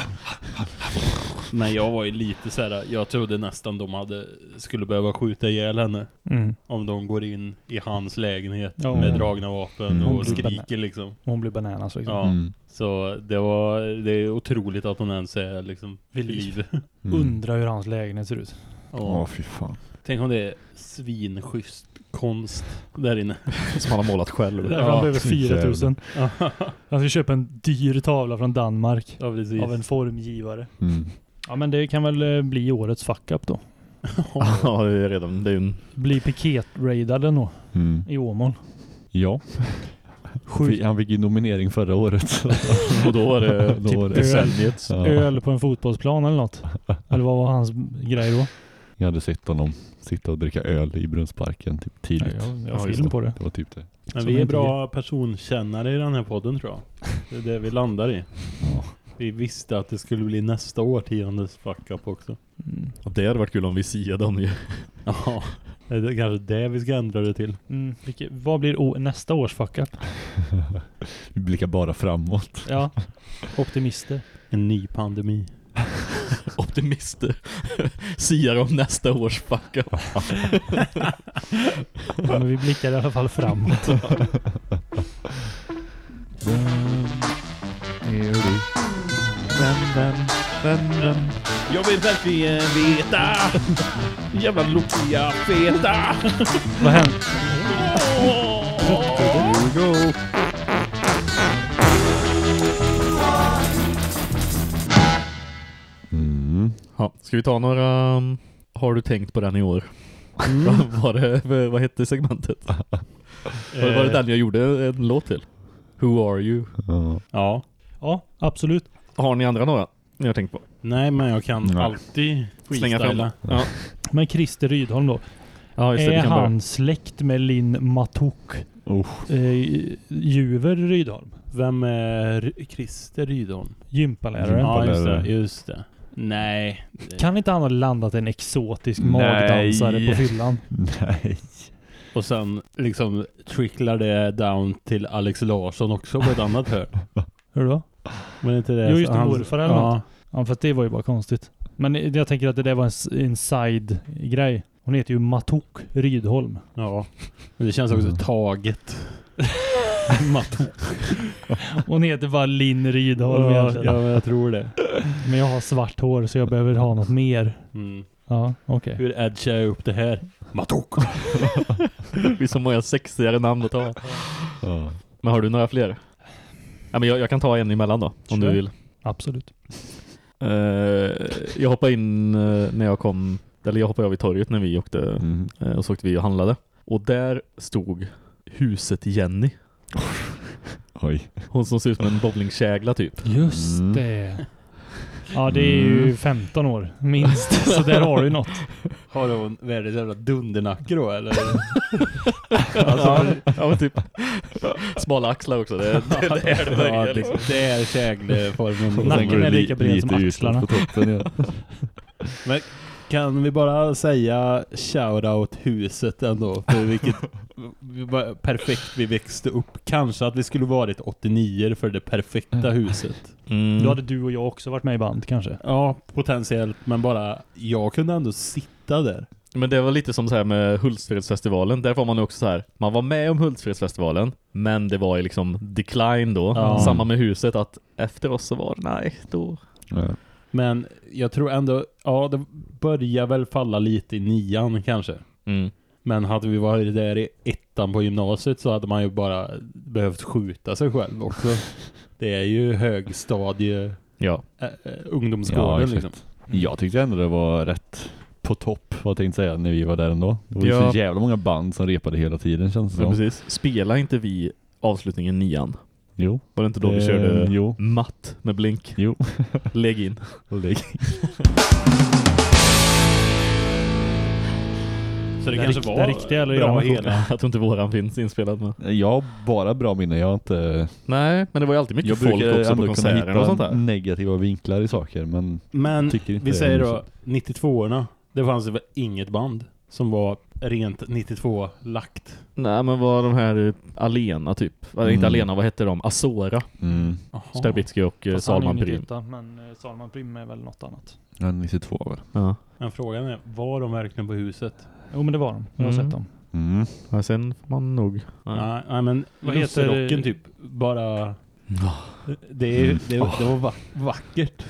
Speaker 4: Men jag var ju lite så här, jag trodde nästan de hade, skulle behöva skjuta ihjäl henne.
Speaker 1: Mm.
Speaker 4: Om de går in i hans lägenhet
Speaker 1: Ja.
Speaker 4: med dragna vapen
Speaker 5: Mm.
Speaker 4: och
Speaker 1: blir
Speaker 4: skriker liksom.
Speaker 1: Hon blev bananas liksom.
Speaker 4: Ja.
Speaker 5: Mm.
Speaker 4: Så det var, det är otroligt att hon ens är liksom
Speaker 1: Vid liv.
Speaker 4: liv.
Speaker 5: Mm.
Speaker 1: Undrar hur hans lägenhet ser ut.
Speaker 5: Åh fy fan.
Speaker 4: Tänk om det är svinschysst konst där inne.
Speaker 6: Som han har målat själv.
Speaker 1: Där han behöver
Speaker 5: så
Speaker 1: 4000. Han ska köpa en dyr tavla från Danmark.
Speaker 4: ja.
Speaker 1: Av en formgivare.
Speaker 5: Mm.
Speaker 1: Ja men det kan väl eh, bli årets fuck up då.
Speaker 6: Ja, det är redan, det är en
Speaker 1: Bli piket-raidad då
Speaker 5: Mm.
Speaker 1: i Åmål.
Speaker 5: Ja.
Speaker 1: Sjukt.
Speaker 5: Han fick ju nominering förra året.
Speaker 6: Och då var det
Speaker 5: Då
Speaker 6: typ
Speaker 5: var det-
Speaker 6: decenniets.
Speaker 5: Ja.
Speaker 1: Öl på en fotbollsplan eller något. Eller vad var hans grej då?
Speaker 5: Jag hade sett honom sitta och dricka öl i Brunnsparken typ tidigt.
Speaker 1: jag, jag
Speaker 6: Ja,
Speaker 1: har film på det.
Speaker 5: Det var typ det.
Speaker 4: Men vi är bra personkännare i den här podden tror jag. Det är det vi landar i.
Speaker 5: Ja.
Speaker 4: Vi visste att det skulle bli nästa årtiondes fuck up också.
Speaker 1: Mm.
Speaker 6: Och det hade varit kul om vi siade om ju.
Speaker 4: Ja, det är kanske det vi ska ändra det till.
Speaker 1: Mm. Vilke, vad blir o- nästa års fuck up?
Speaker 5: Vi blickar bara framåt.
Speaker 1: Ja, optimister.
Speaker 4: En ny pandemi.
Speaker 6: Optimister. Siar om nästa års fuck up.
Speaker 1: Ja, men vi blickar i alla fall framåt.
Speaker 5: Är du?
Speaker 6: Vem, vem, vem, vem?
Speaker 4: Jag vill verkligen veta! Jävla lokiga feta!
Speaker 1: vad
Speaker 5: we go. Mm.
Speaker 6: Ja, ska vi ta några... um, Har du tänkt på den i år? Vad var det, vad hette segmentet? Var, var det den jag gjorde en låt till? Who are you?
Speaker 5: Ja.
Speaker 4: Ja.
Speaker 1: Ja, absolut.
Speaker 6: Har ni andra några har tänkt på?
Speaker 4: Nej, men jag kan
Speaker 5: Nej.
Speaker 4: alltid
Speaker 6: Slänga fram
Speaker 4: freestyla.
Speaker 6: Ja,
Speaker 1: Men Christer Rydholm då.
Speaker 6: ja just det.
Speaker 1: är
Speaker 6: kan börja.
Speaker 1: han släkt med Linn Matok?
Speaker 5: Oh.
Speaker 1: Eh, Juver Rydholm?
Speaker 4: Vem är Christer Rydholm?
Speaker 1: Gympaläraren?
Speaker 5: Gympa-
Speaker 4: Ja, just det.
Speaker 5: Gympalärare.
Speaker 4: Just det. Nej.
Speaker 1: Kan inte han ha landat en exotisk
Speaker 5: Nej.
Speaker 1: magdansare på fyllan?
Speaker 5: Nej.
Speaker 4: Och sen liksom tricklar det down till Alex Larsson också på ett annat hörn.
Speaker 1: Hur då?
Speaker 4: Men inte det
Speaker 1: Jo, just det, morfar eller
Speaker 4: ja.
Speaker 1: något. Ja, för att det var ju bara konstigt. Men jag tänker att det där var en, en side-grej. Hon heter ju Matok Rydholm.
Speaker 4: Ja. Men det känns också
Speaker 5: Mm.
Speaker 4: taget.
Speaker 1: Hon heter bara Linn Rydholm
Speaker 4: Ja,
Speaker 1: egentligen.
Speaker 4: ja, men jag tror det.
Speaker 1: Men jag har svart hår så jag behöver ha något mer.
Speaker 4: Mm.
Speaker 1: Ja, okej.
Speaker 4: Hur edgar jag upp det här? Matok.
Speaker 6: Det blir så många sexigare namn att ta.
Speaker 5: Ja.
Speaker 6: Men har du några fler? Ja, men jag, jag kan ta en emellan då, om
Speaker 1: Kör.
Speaker 6: du vill.
Speaker 1: Absolut.
Speaker 6: Eh, jag hoppade in eh, när jag kom, eller jag hoppade av i torget när vi åkte,
Speaker 5: Mm.
Speaker 6: eh, och så åkte vi och handlade. Och där stod huset Jenny.
Speaker 5: Oj.
Speaker 6: Hon som ser ut som en bowlingkägla typ.
Speaker 1: Just
Speaker 5: Mm.
Speaker 1: det. Ja, det är ju 15 år minst. Så där har du något.
Speaker 4: Har hon världens jävla dundernacke då eller?
Speaker 6: ja, ja, men typ. Smala axlar också. Det, det, det är det
Speaker 4: ja,
Speaker 6: liksom.
Speaker 4: det är kägleformen.
Speaker 1: Nacken är
Speaker 5: li-
Speaker 1: lika bred som axlarna.
Speaker 5: toppen, ja.
Speaker 4: Men kan vi bara säga shoutout huset ändå? För vilket perfekt vi växte upp. Kanske att vi skulle varit 89 för det perfekta huset.
Speaker 6: Mm.
Speaker 1: Då hade du och jag också varit med i band kanske.
Speaker 4: Ja, potentiellt. Men bara, jag kunde ändå sitta där.
Speaker 6: Men det var lite som så här med Hultsfredsfestivalen. Där var man också så här. Man var med om Hultsfredsfestivalen, men det var ju liksom decline då.
Speaker 4: Ja.
Speaker 6: Samma med huset att efter oss så var det, nej, då.
Speaker 5: Ja.
Speaker 4: Men jag tror ändå, ja det börjar väl falla lite i nian kanske.
Speaker 6: Mm.
Speaker 4: Men hade vi varit där i ettan på gymnasiet så hade man ju bara behövt skjuta sig själv också. Det är ju högstadie
Speaker 6: Ja.
Speaker 4: äh, ungdomsgården
Speaker 5: Ja,
Speaker 4: liksom.
Speaker 5: Jag tyckte ändå det var rätt på topp, vad jag tänkte säga, när vi var där ändå. Det var
Speaker 6: Ja.
Speaker 5: så jävla många band som repade hela tiden känns det
Speaker 6: ja,
Speaker 5: som.
Speaker 6: precis. Spela inte vi avslutningen nian?
Speaker 5: Jo.
Speaker 6: Var det inte då vi
Speaker 5: Eh,
Speaker 6: körde
Speaker 5: jo.
Speaker 6: matt med blink?
Speaker 5: Jo.
Speaker 6: Lägg in.
Speaker 5: Lägg.
Speaker 4: Så det
Speaker 1: Den
Speaker 4: kanske var
Speaker 1: riktiga eller
Speaker 4: bra hela.
Speaker 6: Jag tror inte våran finns inspelad med.
Speaker 5: Jag har bara bra minnen, jag har inte...
Speaker 6: Nej, men det var ju alltid mycket
Speaker 5: Jag
Speaker 6: folk också på konserter och sånt där.
Speaker 5: negativa vinklar i saker, men
Speaker 4: Men
Speaker 5: tycker inte
Speaker 4: vi säger då
Speaker 5: mysigt.
Speaker 4: 92orna. Det fanns väl inget band som var rent 92-lagt.
Speaker 6: Nej, men var de här Alena typ? Eller inte
Speaker 5: Mm.
Speaker 6: Alena, vad hette de? Azora.
Speaker 5: Mm.
Speaker 6: Sterbitsky och eh,
Speaker 1: Fast
Speaker 6: Salman
Speaker 1: etta, men eh, Salman Brym är väl något annat.
Speaker 5: Ja, 92 väl.
Speaker 6: Ja.
Speaker 4: Men frågan är, var de verkligen på huset?
Speaker 1: Jo men det var de. Jag har
Speaker 6: Mm.
Speaker 1: sett dem.
Speaker 5: Mm.
Speaker 6: ja, sen får man nog... Nej.
Speaker 4: Nej, nej men
Speaker 1: Vad heter-
Speaker 4: Lusserocken typ bara... Det, är,
Speaker 5: Mm.
Speaker 4: det, det var va- vackert.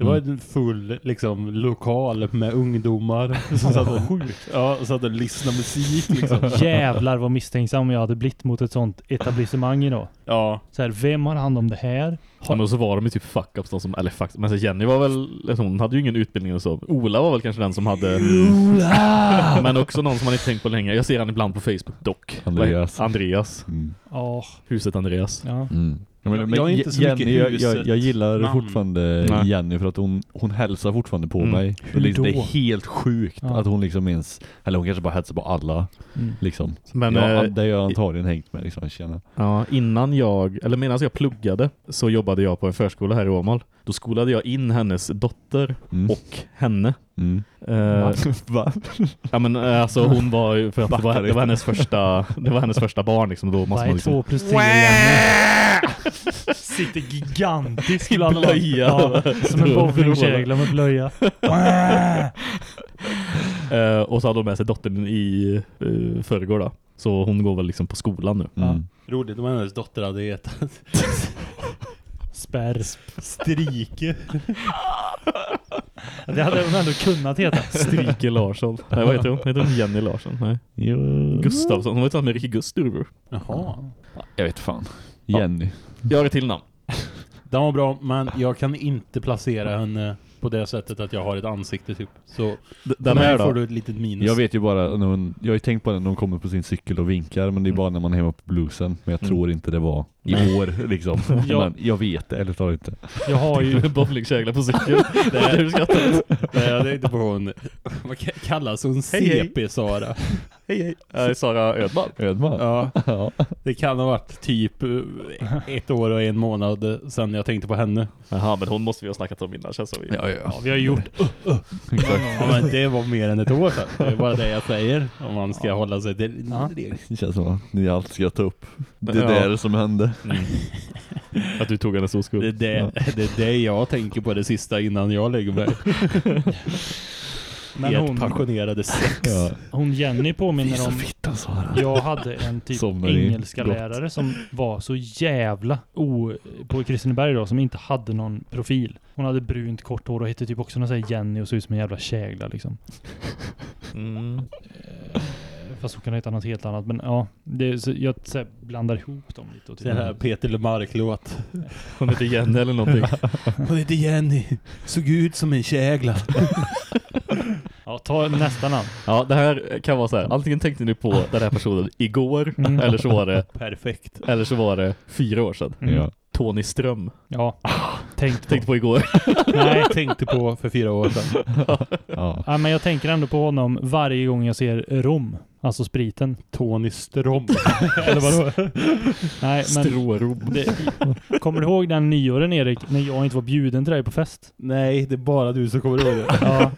Speaker 4: Det var en full liksom, lokal med ungdomar som satt och, ja, och satt och lyssnade musik liksom.
Speaker 1: Jävlar vad misstänksam jag hade blivit mot ett sånt etablissemang idag.
Speaker 4: Ja,
Speaker 1: Så här, vem har hand om det här?
Speaker 6: Ja, men så var de ju typ fuck-ups som, eller fuck, men så Jenny var väl, alltså, hon hade ju ingen utbildning och så. Ola var väl kanske den som hade... men också någon som man inte tänkt på länge. Jag ser han ibland på Facebook dock.
Speaker 5: Andreas.
Speaker 6: Andreas.
Speaker 5: Mm.
Speaker 1: Ja,
Speaker 6: Huset Andreas.
Speaker 1: ja.
Speaker 5: Mm. Jag, menar,
Speaker 4: Jag- jag är inte så
Speaker 5: Jenny,
Speaker 4: mycket
Speaker 5: jag, jag,
Speaker 4: huset
Speaker 5: jag gillar
Speaker 4: namn.
Speaker 5: fortfarande
Speaker 6: Nej.
Speaker 5: Jenny för att hon, hon hälsar fortfarande på
Speaker 6: Mm.
Speaker 5: mig.
Speaker 1: Hur
Speaker 5: det, är- det
Speaker 1: då?
Speaker 5: är helt sjukt
Speaker 1: Ja.
Speaker 5: att hon liksom ens, eller hon kanske bara hälsar på alla
Speaker 1: Mm.
Speaker 5: liksom.
Speaker 6: Men
Speaker 5: ja,
Speaker 6: eh,
Speaker 5: det har jag antagligen hängt med liksom,
Speaker 6: ja, innan jag, eller medan jag pluggade så jobbade jag på en förskola här i Åmål. Då skolade jag in hennes dotter
Speaker 5: Mm.
Speaker 6: och henne.
Speaker 5: Mm. Va?
Speaker 6: ja men eh, alltså hon var ju, för att det var, det var hennes första, det var hennes första barn liksom. Då måste man liksom...
Speaker 1: två plus tre? Sitter gigantisk
Speaker 6: I blöja.
Speaker 1: Ja, som en bowlingkägla med blöja.
Speaker 6: Eh, och så hade hon med sig dottern i uh, förrgår då. Så hon går väl liksom på skolan nu.
Speaker 5: Mm.
Speaker 4: roligt om hennes dotter hade hetat
Speaker 1: Spärr.
Speaker 4: Strike.
Speaker 1: Det hade hon ändå kunnat heta.
Speaker 6: Strike Larsson. Nej, vad heter hon? Heter hon Jenny Larsson? Nej.
Speaker 5: Jo.
Speaker 6: Gustavsson. Hon var inte med Ricky Gust storebror.
Speaker 4: Jaha.
Speaker 5: Jag vet fan. Jenny.
Speaker 6: Jag har ett till namn.
Speaker 4: Den var bra, men jag kan inte placera henne på det sättet att jag har ett ansikte typ. Så
Speaker 6: D-
Speaker 4: den
Speaker 6: här
Speaker 4: får du ett litet minus.
Speaker 5: Jag vet ju bara, när hon, jag har ju tänkt på den när hon kommer på sin cykel och vinkar, men det är bara när man är hemma på bluesen. Men jag
Speaker 6: Mm.
Speaker 5: tror inte det var i år liksom.
Speaker 1: Ja.
Speaker 5: Men jag vet det, eller tar inte.
Speaker 1: Jag har ju...
Speaker 6: Bowlingkägla på cykel. Det är hur skrattar
Speaker 4: Nej, jag tänkte på hon... Vad ka- kallas hon? CP-Sara.
Speaker 6: Hej hej. Är Sara Ödman.
Speaker 5: Ödman?
Speaker 4: Ja,
Speaker 5: Ja.
Speaker 4: det kan ha varit typ eh, ett år och en månad sen jag tänkte på henne.
Speaker 6: Jaha, men hon måste vi ha snackat om innan känns som vi.
Speaker 5: Ja,
Speaker 1: Ja,
Speaker 5: ja.
Speaker 1: vi har gjort.
Speaker 4: Ja, men det var mer än ett år sedan. Det är bara det jag säger. Om man ska hålla sig till
Speaker 1: Ja.
Speaker 4: det.
Speaker 5: Det känns som att ni alltid ska ta upp det
Speaker 6: Ja.
Speaker 5: där som hände.
Speaker 6: Att du tog hennes
Speaker 4: Det är
Speaker 6: oskuld.
Speaker 4: det, det är det jag tänker på det sista innan jag lägger mig.
Speaker 1: Men
Speaker 4: Ert
Speaker 1: hon,
Speaker 4: passionerade sex.
Speaker 5: Ja.
Speaker 1: hon Jenny påminner om
Speaker 5: fitta.
Speaker 1: Jag hade en typ engelska lärare som var så jävla o, på Kristineberg då, som inte hade någon profil. Hon hade brunt kort hår och hette typ också någon sån här Jenny och såg ut som en jävla kägla liksom.
Speaker 6: Mm.
Speaker 1: Fast hon kan heta något helt annat. Men ja, det, så, jag så här, blandar ihop dem lite. Och
Speaker 4: Den här Peter Lemark-låt.
Speaker 6: Hon heter Jenny eller någonting.
Speaker 4: Hon heter Jenny. Såg ut som en kägla.
Speaker 1: Ja, ta nästa namn.
Speaker 6: Ja, det här kan vara så här. Antingen tänkte ni på den här personen igår,
Speaker 1: Mm.
Speaker 6: eller så var det
Speaker 4: Perfekt.
Speaker 6: eller så var det fyra år sedan.
Speaker 1: Mm.
Speaker 5: Ja.
Speaker 6: Tony Ström.
Speaker 1: Ja, tänkt på.
Speaker 6: Tänkte på igår.
Speaker 1: Nej,
Speaker 4: Tänkte på för fyra år sedan.
Speaker 5: Ja.
Speaker 1: ja, men jag tänker ändå på honom varje gång jag ser rom. Alltså spriten.
Speaker 4: Tony Ström.
Speaker 1: Eller vadå? Nej, men
Speaker 6: Strårom.
Speaker 1: det, kommer du ihåg den nyåren Erik, när jag inte var bjuden till dig på fest?
Speaker 4: Nej, det är bara du som kommer ihåg det.
Speaker 1: Ja,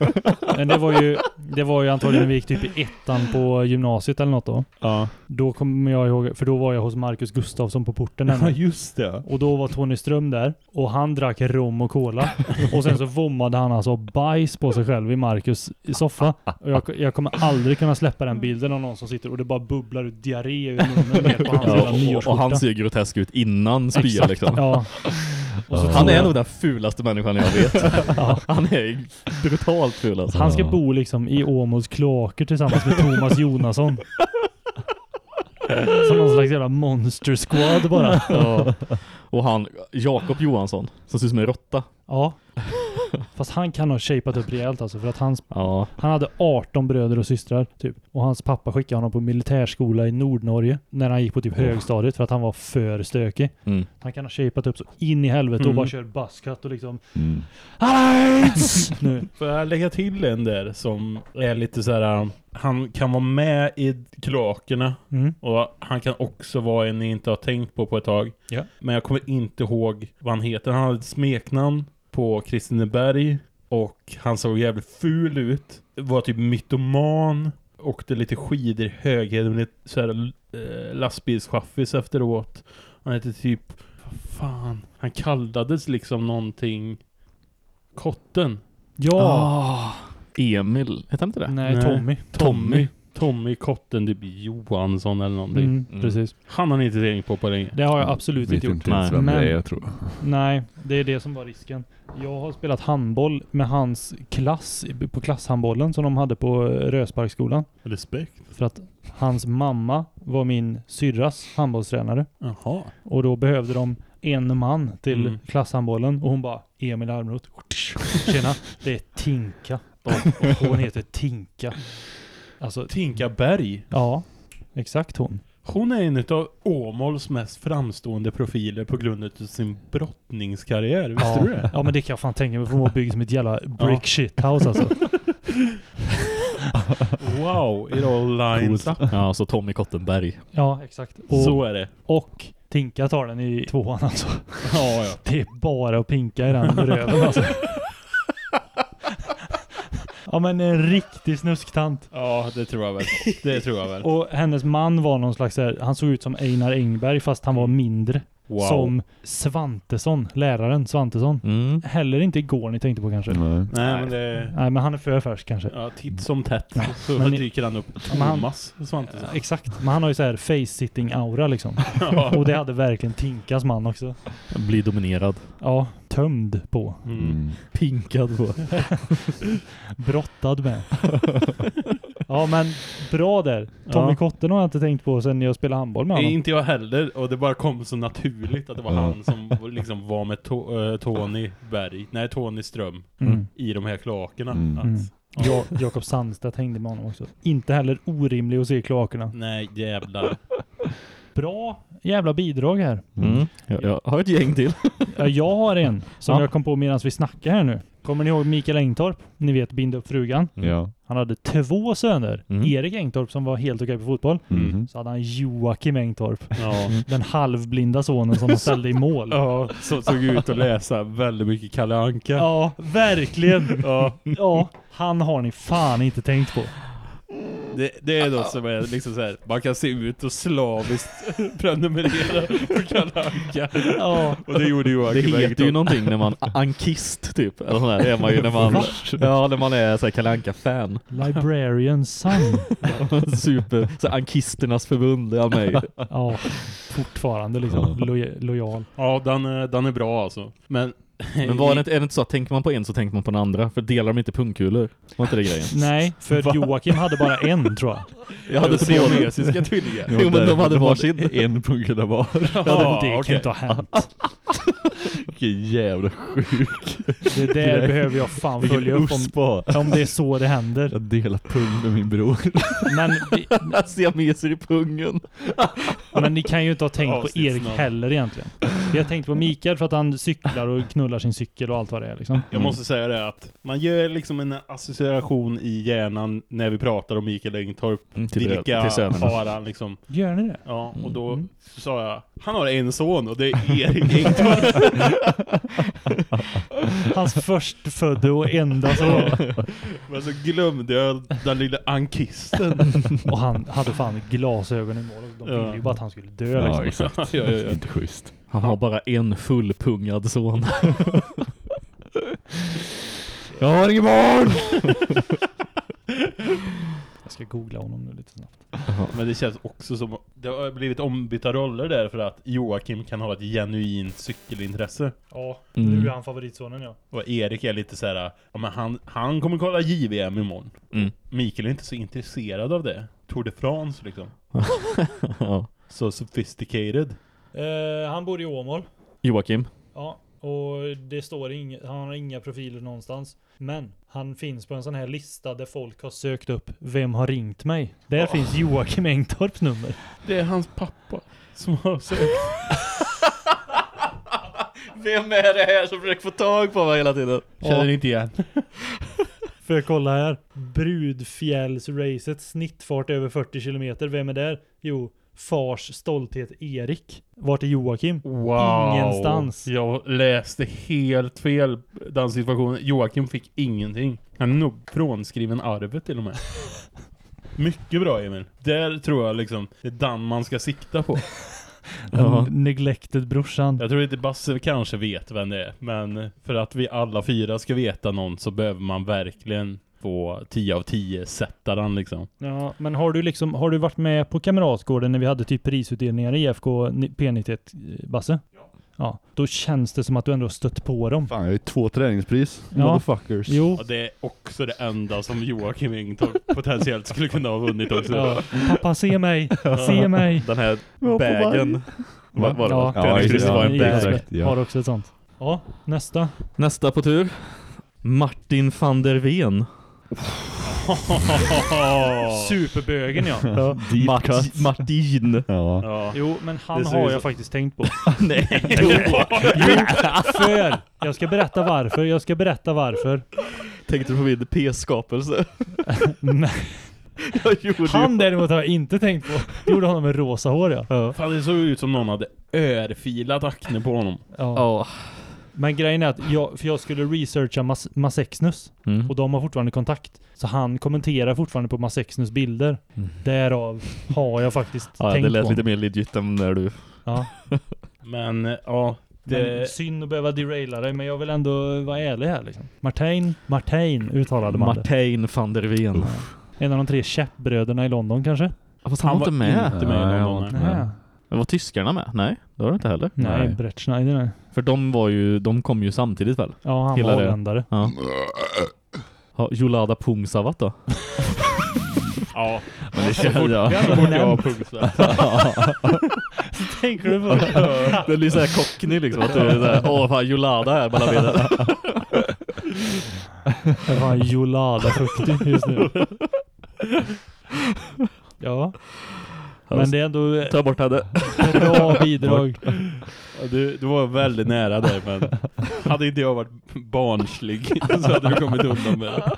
Speaker 1: men det var ju, det var ju antagligen när vi gick typ i ettan på gymnasiet eller något då.
Speaker 4: Ja.
Speaker 1: Då kommer jag ihåg, för då var jag hos Marcus Gustafsson på porten
Speaker 4: Ja, just det.
Speaker 1: Och då var Tony Ström där och han drack rom och cola. Och sen så vommade han alltså bajs på sig själv i Marcus i soffa. Och jag, jag kommer aldrig kunna släppa den bilden av någon som sitter och det bara bubblar ut diarré ur munnen ner på hans
Speaker 6: Ja,
Speaker 1: jävla
Speaker 6: och, och han ser grotesk ut innan spya liksom.
Speaker 1: Ja.
Speaker 5: Ja.
Speaker 6: Han är
Speaker 1: jag-
Speaker 6: nog den fulaste människan jag vet. Han är brutalt ful alltså.
Speaker 1: Han ska
Speaker 5: Ja.
Speaker 1: bo liksom i Åmåls kloaker tillsammans med Thomas Jonasson. Som någon slags jävla monster squad bara.
Speaker 6: Ja. Och han, Jakob Johansson, som ser ut som en råtta.
Speaker 1: Ja. Fast han kan ha shapat upp rejält alltså för att hans,
Speaker 6: Ja.
Speaker 1: han hade 18 bröder och systrar typ. Och hans pappa skickade honom på militärskola i Nordnorge när han gick på typ högstadiet för att han var för stökig.
Speaker 6: Mm.
Speaker 1: Han kan ha shapat upp så in i helvete och
Speaker 4: Mm.
Speaker 1: bara kör buzzcut och liksom
Speaker 5: Mm.
Speaker 1: Alright! nu.
Speaker 4: Får jag lägga till en där som är lite så här. um, Han kan vara med i kloakerna
Speaker 1: Mm.
Speaker 4: och han kan också vara en ni inte har tänkt på på ett tag.
Speaker 1: Ja.
Speaker 4: Men jag kommer inte ihåg vad han heter. Han hade ett smeknamn på Kristineberg och han såg jävligt ful ut. Var typ mytoman. Åkte lite skidor i höghed med lite så här eh, lastbilschaffis efteråt. Han hette typ vad fan. Han kallades liksom någonting Kotten.
Speaker 1: Ja!
Speaker 6: Ah, Emil, heter han inte det?
Speaker 1: Nej,
Speaker 4: Nej.
Speaker 1: Tommy.
Speaker 4: Tommy. Tommy Kotten, typ Johansson eller någonting.
Speaker 1: Mm,
Speaker 6: Mm.
Speaker 1: Precis.
Speaker 4: Han har ni inte tänkt på på länge.
Speaker 1: Det har jag absolut
Speaker 5: Vet
Speaker 1: inte gjort.
Speaker 5: inte ens vem
Speaker 1: Men-
Speaker 5: det är jag tror.
Speaker 1: Nej, det är det som var risken. Jag har spelat handboll med hans klass på klasshandbollen som de hade på eh, Rösparksskolan.
Speaker 4: Respekt.
Speaker 1: För att hans mamma var min syrras handbollstränare.
Speaker 4: Jaha.
Speaker 1: Och då behövde de en man till
Speaker 4: Mm.
Speaker 1: klasshandbollen. Och hon bara, Emil Almroth. Tjena, det är Tinka. Hon heter Tinka. Alltså,
Speaker 4: Tinka Berg.
Speaker 1: ja, exakt hon.
Speaker 4: Hon är en av Åmåls mest framstående profiler på grund av sin brottningskarriär. Visste
Speaker 1: ja.
Speaker 4: du det?
Speaker 1: Ja men det kan jag fan tänka mig för hon var byggd som ett jävla brick shit house alltså.
Speaker 4: Wow, it all lines up.
Speaker 6: Ja, så Tommy Kottenberg.
Speaker 1: Ja, exakt. Och,
Speaker 4: Så är det.
Speaker 1: och Tinka tar den i tvåan alltså.
Speaker 4: Ja, ja.
Speaker 1: Det är bara att pinka i den röven alltså. Ja men en riktig snusktant.
Speaker 4: Ja, det tror jag väl. Det tror jag väl.
Speaker 1: Och hennes man var någon slags så här, han såg ut som Einar Engberg fast han var mindre.
Speaker 4: Wow.
Speaker 1: Som Svantesson, läraren Svantesson.
Speaker 6: Mm.
Speaker 1: Heller inte igår ni tänkte på kanske.
Speaker 5: Nej.
Speaker 4: Nej, men det...
Speaker 1: Nej men han är för färsk kanske.
Speaker 4: Ja, titt som tätt. Så
Speaker 1: men
Speaker 4: dyker han upp.
Speaker 1: men han-
Speaker 4: Thomas Svantesson.
Speaker 1: Exakt. Men han har ju så här face-sitting aura liksom.
Speaker 4: Ja.
Speaker 1: Och det hade verkligen Tinkas man också.
Speaker 6: Blir dominerad.
Speaker 1: Ja, tömd på.
Speaker 4: Mm.
Speaker 5: Mm.
Speaker 6: Pinkad på.
Speaker 1: Brottad med. ja men bra där. Tommy
Speaker 4: Ja.
Speaker 1: Kotten har jag inte tänkt på sen jag spelade handboll med honom.
Speaker 4: inte jag heller. Och det bara kom så naturligt att det var
Speaker 5: Ja.
Speaker 4: han som liksom var med to- eh, Tony Berg. Nej, Tony Ström.
Speaker 1: Mm.
Speaker 4: I de här kloakerna.
Speaker 5: Mm.
Speaker 4: Att,
Speaker 1: Mm. Ja, Jakob Sandstedt hängde med honom också. Inte heller orimlig att se i kloakerna.
Speaker 4: Nej, jävlar.
Speaker 1: Bra jävla bidrag här.
Speaker 6: Mm. Jag, jag har ett gäng till.
Speaker 1: Ja, jag har en som
Speaker 6: Ja.
Speaker 1: jag kom på medan vi snackar här nu. Kommer ni ihåg Mikael Engtorp? Ni vet Bind upp frugan.
Speaker 5: Ja.
Speaker 1: Han hade två söner.
Speaker 6: Mm.
Speaker 1: Erik Engtorp som var helt okej på fotboll.
Speaker 5: Mhm.
Speaker 1: Så hade han Joakim Engtorp.
Speaker 4: Ja.
Speaker 1: Den halvblinda sonen som de ställde i mål.
Speaker 4: Ja, som såg ut att läsa väldigt mycket Kalle Anka.
Speaker 1: Ja, verkligen.
Speaker 4: Ja.
Speaker 1: Ja, han har ni fan inte tänkt på.
Speaker 4: Det, det är något som är liksom så här, man kan se ut och slaviskt prenumerera på Kalle Anka.
Speaker 1: Ja,
Speaker 4: Och det gjorde
Speaker 6: Det
Speaker 4: Joakim
Speaker 6: heter ju någonting när man ankist typ. Eller sån där är man ju när man, ja, när man är så här Kalle Anka-fan.
Speaker 1: Librarian son.
Speaker 6: Super, så här, ankisternas förbund är med i.
Speaker 1: Ja, fortfarande liksom loja- lojal.
Speaker 4: Ja, den, är- den är bra alltså. Men...
Speaker 6: Men var det inte, är det inte så att tänker man på en så tänker man på den andra? För delar de inte pungkulor? Var inte det grejen?
Speaker 1: Nej, för Joakim hade bara en tror jag.
Speaker 6: Jag hade två.
Speaker 4: siamesiska tvillingar.
Speaker 6: Jo, men de hade varsin.
Speaker 5: En punkula var.
Speaker 1: Ja, det kan inte ha hänt.
Speaker 5: Vilken jävla sjuk.
Speaker 1: Det där behöver jag fan följa upp om, om det är så det händer.
Speaker 5: Jag delar pung med min bror.
Speaker 1: Men, vi,
Speaker 6: i pungen.
Speaker 1: men ni kan ju inte ha tänkt på Erik heller egentligen. Vi har tänkt på Mikael för att han cyklar och knullar sin cykel och allt vad det är liksom.
Speaker 4: Jag måste säga det att man gör liksom en association i hjärnan när vi pratar om Mikael Engtorp.
Speaker 6: Mm, till,
Speaker 4: Vilka har han liksom?
Speaker 1: Gör ni det?
Speaker 4: Ja, och då
Speaker 1: Mm.
Speaker 4: sa jag, han har en son och det är Erik Engtorp.
Speaker 1: Hans förstfödde och enda son.
Speaker 4: Men så glömde jag den lilla ankisten.
Speaker 1: Och han hade fan glasögon i mål. De ville
Speaker 4: Ja.
Speaker 1: ju bara att han skulle dö liksom.
Speaker 5: Ja, exakt.
Speaker 4: ja, ja, ja.
Speaker 5: Inte schysst.
Speaker 6: Han har bara en fullpungad son.
Speaker 5: Jag har ingen barn!
Speaker 1: Jag ska googla honom nu lite snabbt.
Speaker 4: Men det känns också som det har blivit ombytta roller där för att Joakim kan ha ett genuint cykelintresse.
Speaker 1: Ja,
Speaker 6: Mm.
Speaker 1: nu är han favoritsonen ja.
Speaker 4: Och Erik är lite så här, ja men han, han kommer kolla JVM imorgon.
Speaker 6: Mm.
Speaker 4: Mikael är inte så intresserad av det. Tour de France liksom.
Speaker 6: ja.
Speaker 4: Så sophisticated.
Speaker 1: Eh, han bor i Åmål.
Speaker 6: Joakim.
Speaker 1: Ja, och det står inget, han har inga profiler någonstans. Men han finns på en sån här lista där folk har sökt upp Vem har ringt mig? Där finns Joakim Engtorps nummer.
Speaker 4: Det är hans pappa som har sökt.
Speaker 6: Vem är det här som försöker få tag på mig hela tiden?
Speaker 4: Känner inte igen.
Speaker 1: För kolla här. Brudfjällsracet, snittfart över 40 kilometer. Vem är där? Jo, fars stolthet Erik. Vart är Joakim?
Speaker 4: Wow.
Speaker 1: Ingenstans.
Speaker 4: Jag läste helt fel den situationen. Joakim fick ingenting. Han är nog frånskriven arvet till och med. Mycket bra Emil. Där tror jag liksom, det är den man ska sikta på.
Speaker 1: Den neglected brorsan.
Speaker 4: Jag tror inte Basse kanske vet vem det är. Men för att vi alla fyra ska veta någon så behöver man verkligen få 10 av 10 sätta den liksom.
Speaker 1: Ja, men har du liksom, har du varit med på Kamratgården när vi hade typ prisutdelningar i IFK P91, eh, Basse? Ja. Ja, då känns det som att du ändå stött på dem.
Speaker 5: Fan, jag har ju två träningspris.
Speaker 1: Ja.
Speaker 5: Motherfuckers.
Speaker 1: Jo.
Speaker 4: Och det är också det enda som Joakim Engtorp potentiellt skulle kunna ha vunnit också.
Speaker 1: Ja. Pappa, se mig! Se mig!
Speaker 6: Den här
Speaker 5: på.
Speaker 6: Vad var det?
Speaker 1: Ja,
Speaker 6: Ja, Träningspriset
Speaker 5: ja,
Speaker 6: var en
Speaker 5: ja,
Speaker 6: bag.
Speaker 5: ja.
Speaker 1: Har också ett sånt. Ja, nästa.
Speaker 6: Nästa på tur. Martin van der Ven.
Speaker 1: Superbögen ja. ja.
Speaker 6: Mart-. Martin.
Speaker 5: Ja.
Speaker 4: Ja.
Speaker 1: Jo, men han
Speaker 4: Det ser
Speaker 1: har jag
Speaker 4: som-
Speaker 1: faktiskt tänkt på.
Speaker 6: Nej.
Speaker 1: Jo, för. Jag ska berätta varför. Jag ska berätta varför.
Speaker 6: Tänkte du på min p-skapelse?
Speaker 1: Nej.
Speaker 6: Jag gjorde
Speaker 1: Han däremot har jag inte tänkt på. Jag gjorde honom med rosa hår ja.
Speaker 4: Fan det såg ut som någon hade örfilat akne på honom.
Speaker 1: ja.
Speaker 6: Ja.
Speaker 1: Men grejen är att jag, för jag skulle researcha Mas Masexnus
Speaker 6: Mm.
Speaker 1: och de har fortfarande kontakt. Så han kommenterar fortfarande på Masexnus bilder.
Speaker 6: Mm.
Speaker 1: Därav har jag faktiskt
Speaker 6: Ja,
Speaker 1: tänkt
Speaker 6: det lät
Speaker 1: på
Speaker 6: lite mer legit än när du...
Speaker 1: Ja.
Speaker 4: Men eh, ja,
Speaker 1: Men
Speaker 4: det...
Speaker 1: synd att behöva deraila dig, men jag vill ändå vara ärlig här liksom. Martin, Martin uttalade man det.
Speaker 6: Martin van der Ven.
Speaker 1: En av de tre käppbröderna i London kanske?
Speaker 6: Ja, fast han var inte med.
Speaker 4: inte med i
Speaker 5: Nej,
Speaker 4: någon
Speaker 5: han var inte
Speaker 4: nej.
Speaker 5: med.
Speaker 6: Men var tyskarna med? Nej, det var det inte heller.
Speaker 1: nej,
Speaker 5: Nej.
Speaker 1: Brett Schneider nej.
Speaker 6: För de var ju, de kom ju samtidigt väl?
Speaker 1: Ja, han
Speaker 6: Hela
Speaker 1: var
Speaker 6: det.
Speaker 1: holländare.
Speaker 6: Ja. Ja, Jolada Pungsavat då?
Speaker 4: Ja,
Speaker 5: Men det känns... Ja.
Speaker 4: så fort jag har pungsvett.
Speaker 1: Tänker du på det?
Speaker 6: Det blir såhär cockney liksom, att du är såhär, åh fan Jolada här mellan benen.
Speaker 1: Jag var Jolada-fuktig just nu. Ja. Men det är ändå
Speaker 6: Ta bort henne.
Speaker 1: bra bidrag.
Speaker 4: Ja, Du, du var väldigt nära där men hade inte jag varit barnslig så hade du kommit undan med det.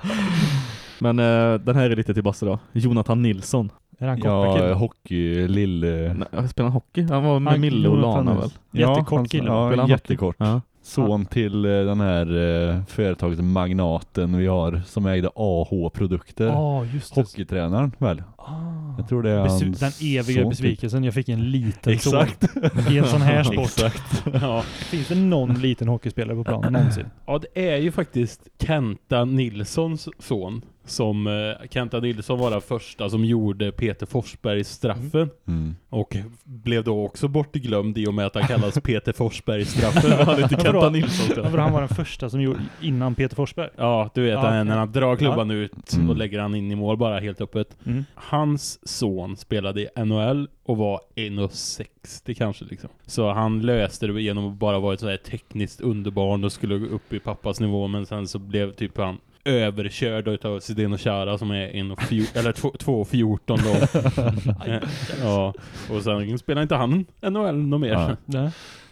Speaker 6: Men eh, den här är lite till Basse då. Jonathan Nilsson.
Speaker 1: Är han korta
Speaker 5: Ja,
Speaker 1: killen?
Speaker 5: hockey, lille...
Speaker 6: Nej, Spelar han hockey? Han var med
Speaker 1: Han-
Speaker 6: Mille och
Speaker 1: Jonathan
Speaker 6: Lana väl?
Speaker 1: Nilsson. Jättekort
Speaker 5: han-
Speaker 1: kille.
Speaker 5: Ja,
Speaker 6: han
Speaker 5: jättekort.
Speaker 6: Ja.
Speaker 5: Son till eh, den här eh, företaget Magnaten vi har som ägde AH-produkter.
Speaker 1: Ja, just det.
Speaker 5: Hockeytränaren väl?
Speaker 1: Ah.
Speaker 5: Jag tror det är
Speaker 1: Besv-
Speaker 5: hans
Speaker 1: den eviga
Speaker 5: son,
Speaker 1: besvikelsen. Jag fick en liten
Speaker 5: Exakt.
Speaker 1: son i en sån här sport.
Speaker 5: Exakt.
Speaker 4: Ja.
Speaker 1: Finns det någon liten hockeyspelare på planen någonsin?
Speaker 4: ja, det är ju faktiskt Kenta Nilssons son. Som eh, Kenta Nilsson var den första som gjorde Peter Forsbergs straffen.
Speaker 5: Mm.
Speaker 4: Och blev då också bortglömd i och med att han kallas Peter Forsberg-straffen. Han heter
Speaker 1: Ja, vadå?
Speaker 4: Kenta Nilsson.
Speaker 1: Ja, han var den första som gjorde innan Peter Forsberg.
Speaker 4: Ja, du vet
Speaker 1: Ja,
Speaker 4: han, när han drar klubban ut
Speaker 5: Mm.
Speaker 4: och lägger han in i mål bara helt öppet.
Speaker 1: Mm.
Speaker 4: Hans son spelade i NHL och var 1,60 kanske liksom. Så han löste det genom att bara vara ett sådär tekniskt underbarn och skulle gå upp i pappas nivå men sen så blev typ han överkörd utav Zdeno Chara som är 1,14 eller 2,14 lång. Eh, ja, och sen spelar inte han NHL något mer.
Speaker 5: Ja.